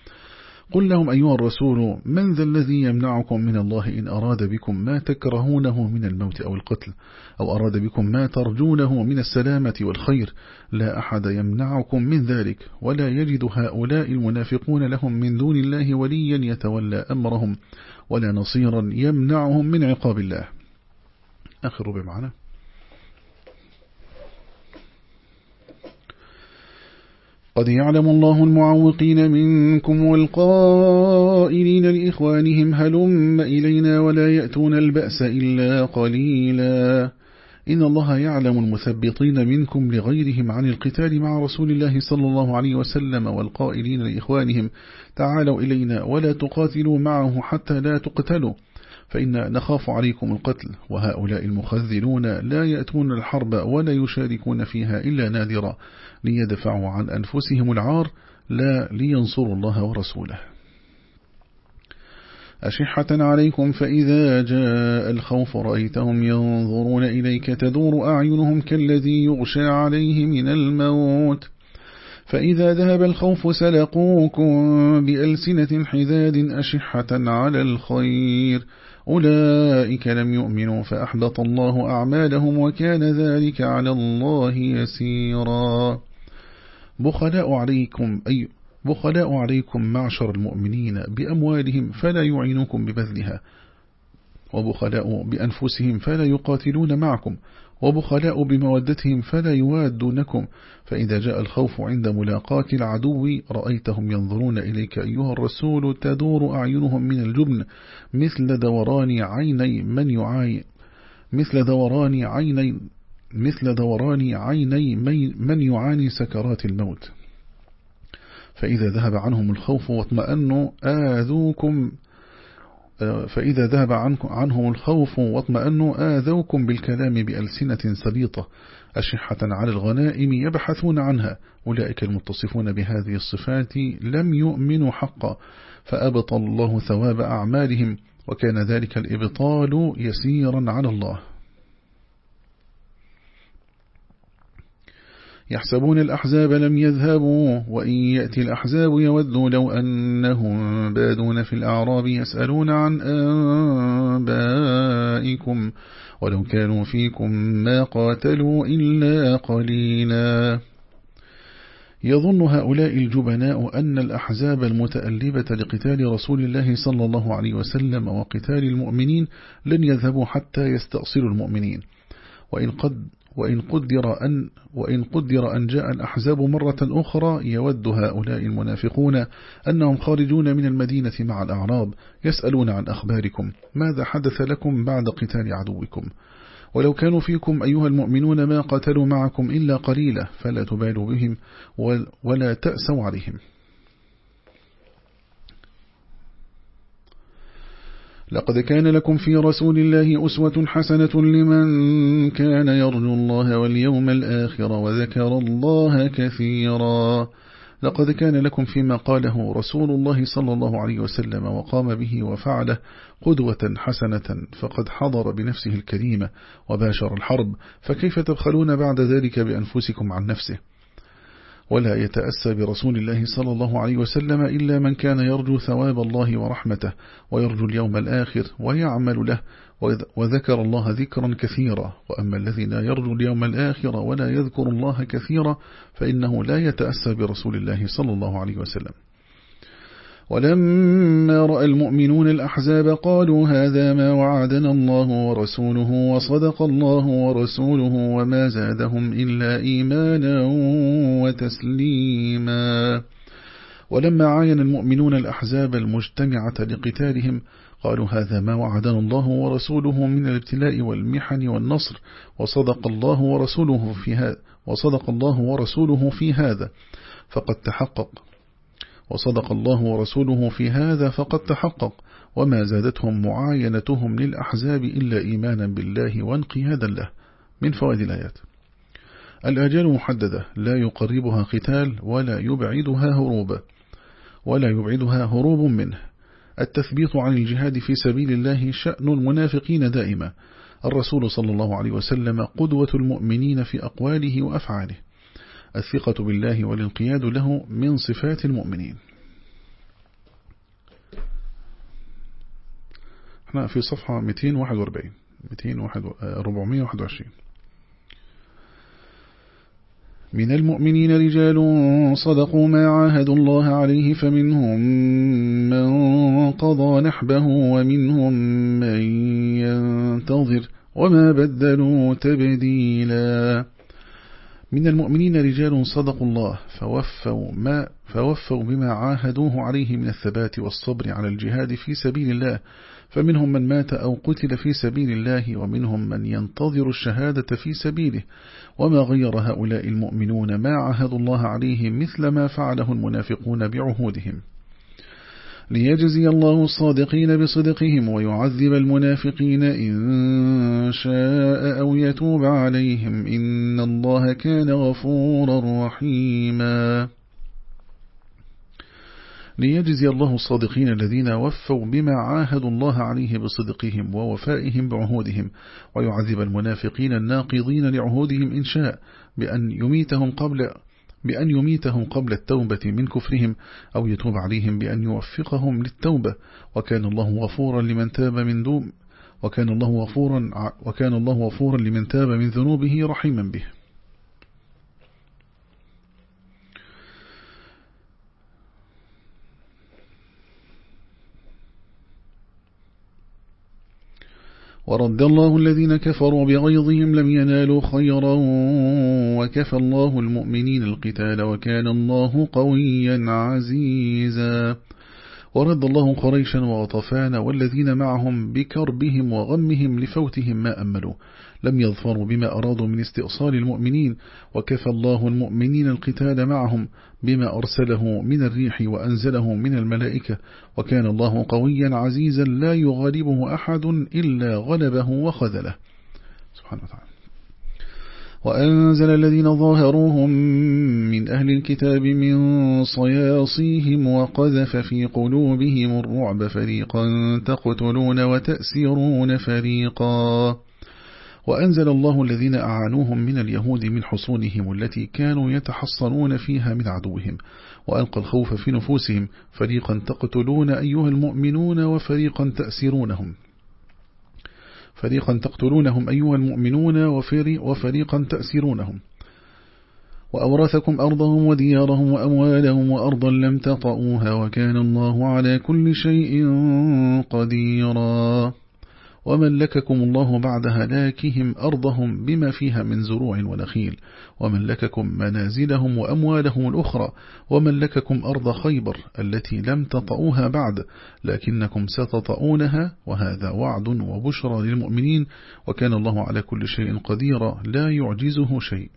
قل لهم أيها الرسول من ذا الذي يمنعكم من الله إن أراد بكم ما تكرهونه من الموت أو القتل أو أراد بكم ما ترجونه من السلامة والخير؟ لا أحد يمنعكم من ذلك ولا يجد هؤلاء المنافقون لهم من دون الله وليا يتولى أمرهم ولا نصيرا يمنعهم من عقاب الله. آخر بمعنى قد يعلم الله المعوقين منكم والقائلين لإخوانهم هلم إلينا ولا يأتون البأس إلا قليلا. إن الله يعلم المثبطين منكم لغيرهم عن القتال مع رسول الله صلى الله عليه وسلم والقائلين لإخوانهم تعالوا إلينا ولا تقاتلوا معه حتى لا تقتلوا. فإن نخاف عليكم القتل وهؤلاء المخذلون لا يأتون الحرب ولا يشاركون فيها إلا نادرا. ليدفعوا عن أنفسهم العار لا لينصروا الله ورسوله. أشحة عليكم فإذا جاء الخوف رأيتهم ينظرون إليك تدور أعينهم كالذي يغشى عليه من الموت. فإذا ذهب الخوف سلقوكم بألسنة حذاد أشحة على الخير. أولئك لم يؤمنوا فأحبط الله أعمالهم وكان ذلك على الله يسيرا. بخلاء عليكم أي بخلاء عليكم معشر المؤمنين بأموالهم فلا يعينكم ببذلها وبخلاء بأنفسهم فلا يقاتلون معكم وبخلاء بمودتهم فلا يوادونكم فإذا جاء الخوف عند ملاقاة العدو رأيتهم ينظرون إليك أيها الرسول تدور أعينهم من الجبن مثل دوران عيني من يعاي مثل دوران عيني مثل دوران عيني من يعاني سكرات الموت. فإذا ذهب عنهم الخوف واطمأنوا آذوكم فإذا ذهب عنهم الخوف واطمأنوا آذوكم بالكلام بألسنة سبيطة أشحة على الغنائم يبحثون عنها. أولئك المتصفون بهذه الصفات لم يؤمنوا حقا فأبطل الله ثواب أعمالهم وكان ذلك الإبطال يسيرا على الله. يحسبون الأحزاب لم يذهبوا وإن يأتي الأحزاب يودوا لو أنهم بادون في الأعراب يسألون عن أنبائكم ولو كانوا فيكم ما قاتلوا إلا قليلا. يظن هؤلاء الجبناء أن الأحزاب المتألبة لقتال رسول الله صلى الله عليه وسلم وقتال المؤمنين لن يذهبوا حتى يستأصلوا المؤمنين. وإن قد وإن قدر أن وإن قدر أن جاء الأحزاب مرة أخرى يود هؤلاء المنافقون أنهم خارجون من المدينة مع الأعراب يسألون عن أخباركم. ماذا حدث لكم بعد قتال عدوكم؟ ولو كانوا فيكم أيها المؤمنون ما قتلوا معكم إلا قليلا فلا تبالوا بهم ولا تأسوا عليهم. لقد كان لكم في رسول الله أسوة حسنة لمن كان يرجو الله واليوم الآخر وذكر الله كثيرا. لقد كان لكم فيما قاله رسول الله صلى الله عليه وسلم وقام به وفعله قدوة حسنة فقد حضر بنفسه الكريمة وباشر الحرب. فكيف تبخلون بعد ذلك بأنفسكم عن نفسه؟ ولا يتأسى برسول الله صلى الله عليه وسلم إلا من كان يرجو ثواب الله ورحمته ويرجو اليوم الآخر ويعمل له وذكر الله ذكرا كثيرا. وأما الذي لا يرجو اليوم الآخر ولا يذكر الله كثيرا فإنه لا يتأسى برسول الله صلى الله عليه وسلم. ولما رأى المؤمنون الأحزاب قالوا هذا ما وعدنا الله ورسوله وصدق الله ورسوله وما زادهم إلا إيمانا وتسليما. ولما عاين المؤمنون الأحزاب المجتمعة لقتالهم قالوا هذا ما وعدنا الله ورسوله من الابتلاء والمحن والنصر وصدق الله ورسوله في هذا وصدق الله ورسوله في هذا. فقد تحقق وصدق الله ورسوله في هذا فقد تحقق وما زادتهم معاينتهم للأحزاب إلا إيمانا بالله وانقيادا له. من فوائد الآيات. الآجال محددة لا يقربها قتال ولا يبعدها هروبا ولا يبعدها هروب منه. التثبيت عن الجهاد في سبيل الله شأن المنافقين دائما. الرسول صلى الله عليه وسلم قدوة المؤمنين في أقواله وأفعاله. الثقة بالله والانقياد له من صفات المؤمنين. إحنا في صفحة 241 421 من المؤمنين رجال صدقوا ما عاهدوا الله عليه فمنهم من قضى نحبه ومنهم من ينتظر وما بدلوا تبديلا. من المؤمنين رجال صدقوا الله فوفوا, ما فوفوا بما عاهدوه عليه من الثبات والصبر على الجهاد في سبيل الله. فمنهم من مات أو قتل في سبيل الله ومنهم من ينتظر الشهادة في سبيله. وما غير هؤلاء المؤمنون ما عهد الله عليه مثل ما فعله المنافقون بعهودهم. ليجزي الله الصادقين بصدقهم ويعذب المنافقين إن شاء أو يتوب عليهم إن الله كان غفورا رحيما. ليجزي الله الصادقين الذين وفوا بما عاهدوا الله عليه بصدقهم ووفائهم بعهودهم ويعذب المنافقين الناقضين لعهودهم إن شاء بأن يميتهم قبل بأن يميتهم قبل التوبة من كفرهم أو يتوب عليهم بأن يوفقهم للتوبة. وكان الله غفورا لمن تاب من دوم وكان الله غفورا وكان الله غفورا لمن تاب من ذنوبه رحيما به. ورد الله الذين كفروا بغيظهم لم ينالوا خيرا وكفى الله المؤمنين القتال وكان الله قويا عزيزا. ورد الله قريشا وغطفان والذين معهم بكربهم وغمهم لفوتهم ما أملوا. لم يظفروا بما أرادوا من استئصال المؤمنين وكفى الله المؤمنين القتال معهم بما أرسله من الريح وأنزله من الملائكة. وكان الله قويا عزيزا لا يغالبه أحد إلا غلبه وخذله. سبحانه وتعالى. وأنزل الذين ظاهروهم من أهل الكتاب من صياصيهم وقذف في قلوبهم الرعب فريقا تقتلون وتأسرون فريقا. وأنزل الله الذين أعانوهم من اليهود من حصونهم التي كانوا يتحصنون فيها من عدوهم وألقى الخوف في نفوسهم فريقا تقتلون أيها المؤمنون وفريقا تأسرونهم. فريقا تقتلونهم أيها المؤمنون وفريقا تأسرونهم. وأورثكم أرضهم وديارهم وأموالهم وأرضا لم تطئوها وكان الله على كل شيء قديرا. وملككم الله بعد هلاكهم أرضهم بما فيها من زروع ونخيل. وملككم منازلهم وأموالهم الأخرى وملككم أرض خيبر التي لم تطؤوها بعد لكنكم ستطؤونها وهذا وعد وبشرى للمؤمنين وكان الله على كل شيء قدير لا يعجزه شيء.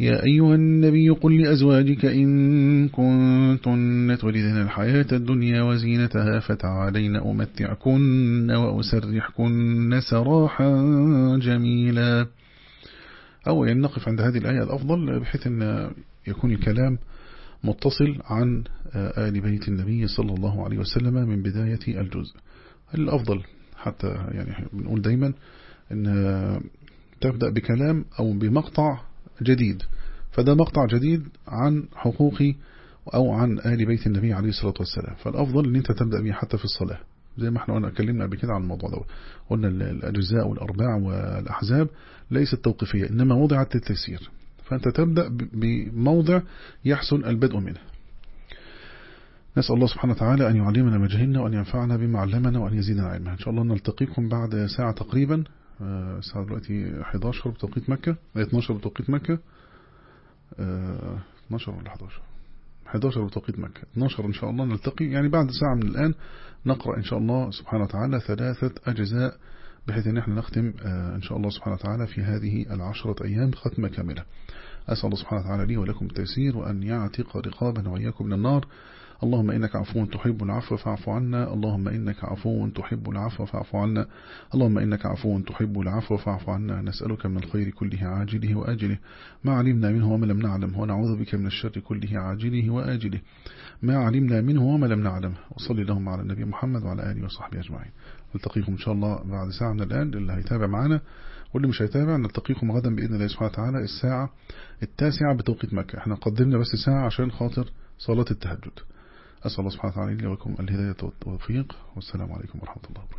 يا أيها النبي قل لأزواجك إن كنتن تريدن الحياة الدنيا وزينتها فتعالين أمتعكن وأسرحكن سراحا جميلا. أولا نقف عند هذه الآية الأفضل بحيث أن يكون الكلام متصل عن آل بيت النبي صلى الله عليه وسلم من بداية الجزء. الأفضل حتى يعني بنقول دايما أن تبدأ بكلام أو بمقطع جديد. فده مقطع جديد عن حقوق أو عن آل بيت النبي عليه الصلاة والسلام. فالأفضل أن أنت تبدأ به حتى في الصلاة. زي ما إحنا اتكلمنا قبل كده عن الموضوع ده قلنا الأجزاء والأرباع والأحزاب ليست توقيفية إنما وضعت للتيسير فأنت تبدأ بموضع يحسن البدء منه. نسأل الله سبحانه وتعالى أن يعلمنا ما جهلنا وأن ينفعنا بما علمنا وأن يزيدنا علما. إن شاء الله نلتقيكم بعد ساعة تقريبا. الساعة دلوقتي 11 بتوقيت مكة 12 بتوقيت مكة 12 ولا 11 11 بتوقيت مكة. 12 إن شاء الله نلتقي. يعني بعد ساعة من الآن نقرأ إن شاء الله سبحانه وتعالى ثلاثة أجزاء بحيث أن إحنا نختم إن شاء الله سبحانه وتعالى في هذه العشرة أيام ختمة كاملة. أسأل الله سبحانه وتعالى لي ولكم التيسير وأن يعتق رقابنا وإياكم من النار. اللهم إنك عفو تحب العفو فاعف عنا. اللهم إنك عفو تحب العفو فاعف عنا. اللهم إنك عفو تحب العفو فاعف عنا. نسألك من الخير كله عاجله وآجله. ما علمنا منه وما لم نعلم. ونعوذ بك من الشر كله عاجله وآجله. ما علمنا منه وما لم نعلم. وصلي اللهم على النبي محمد وعلى آله وصحبه أجمعين. نلتقيكم إن شاء الله بعد ساعة من الآن. اللي هيتابع معنا واللي مش هيتابع نلتقيكم غدا بإذن الله سبحانه وتعالى الساعة التاسعة بتوقيت مكة. إحنا قدمنا بس ساعة عشان خاطر صلاة التهجد. أسأل الله سبحانه وتعالى لي ولكم الهداية والتوفيق. والسلام عليكم ورحمة الله وبركاته.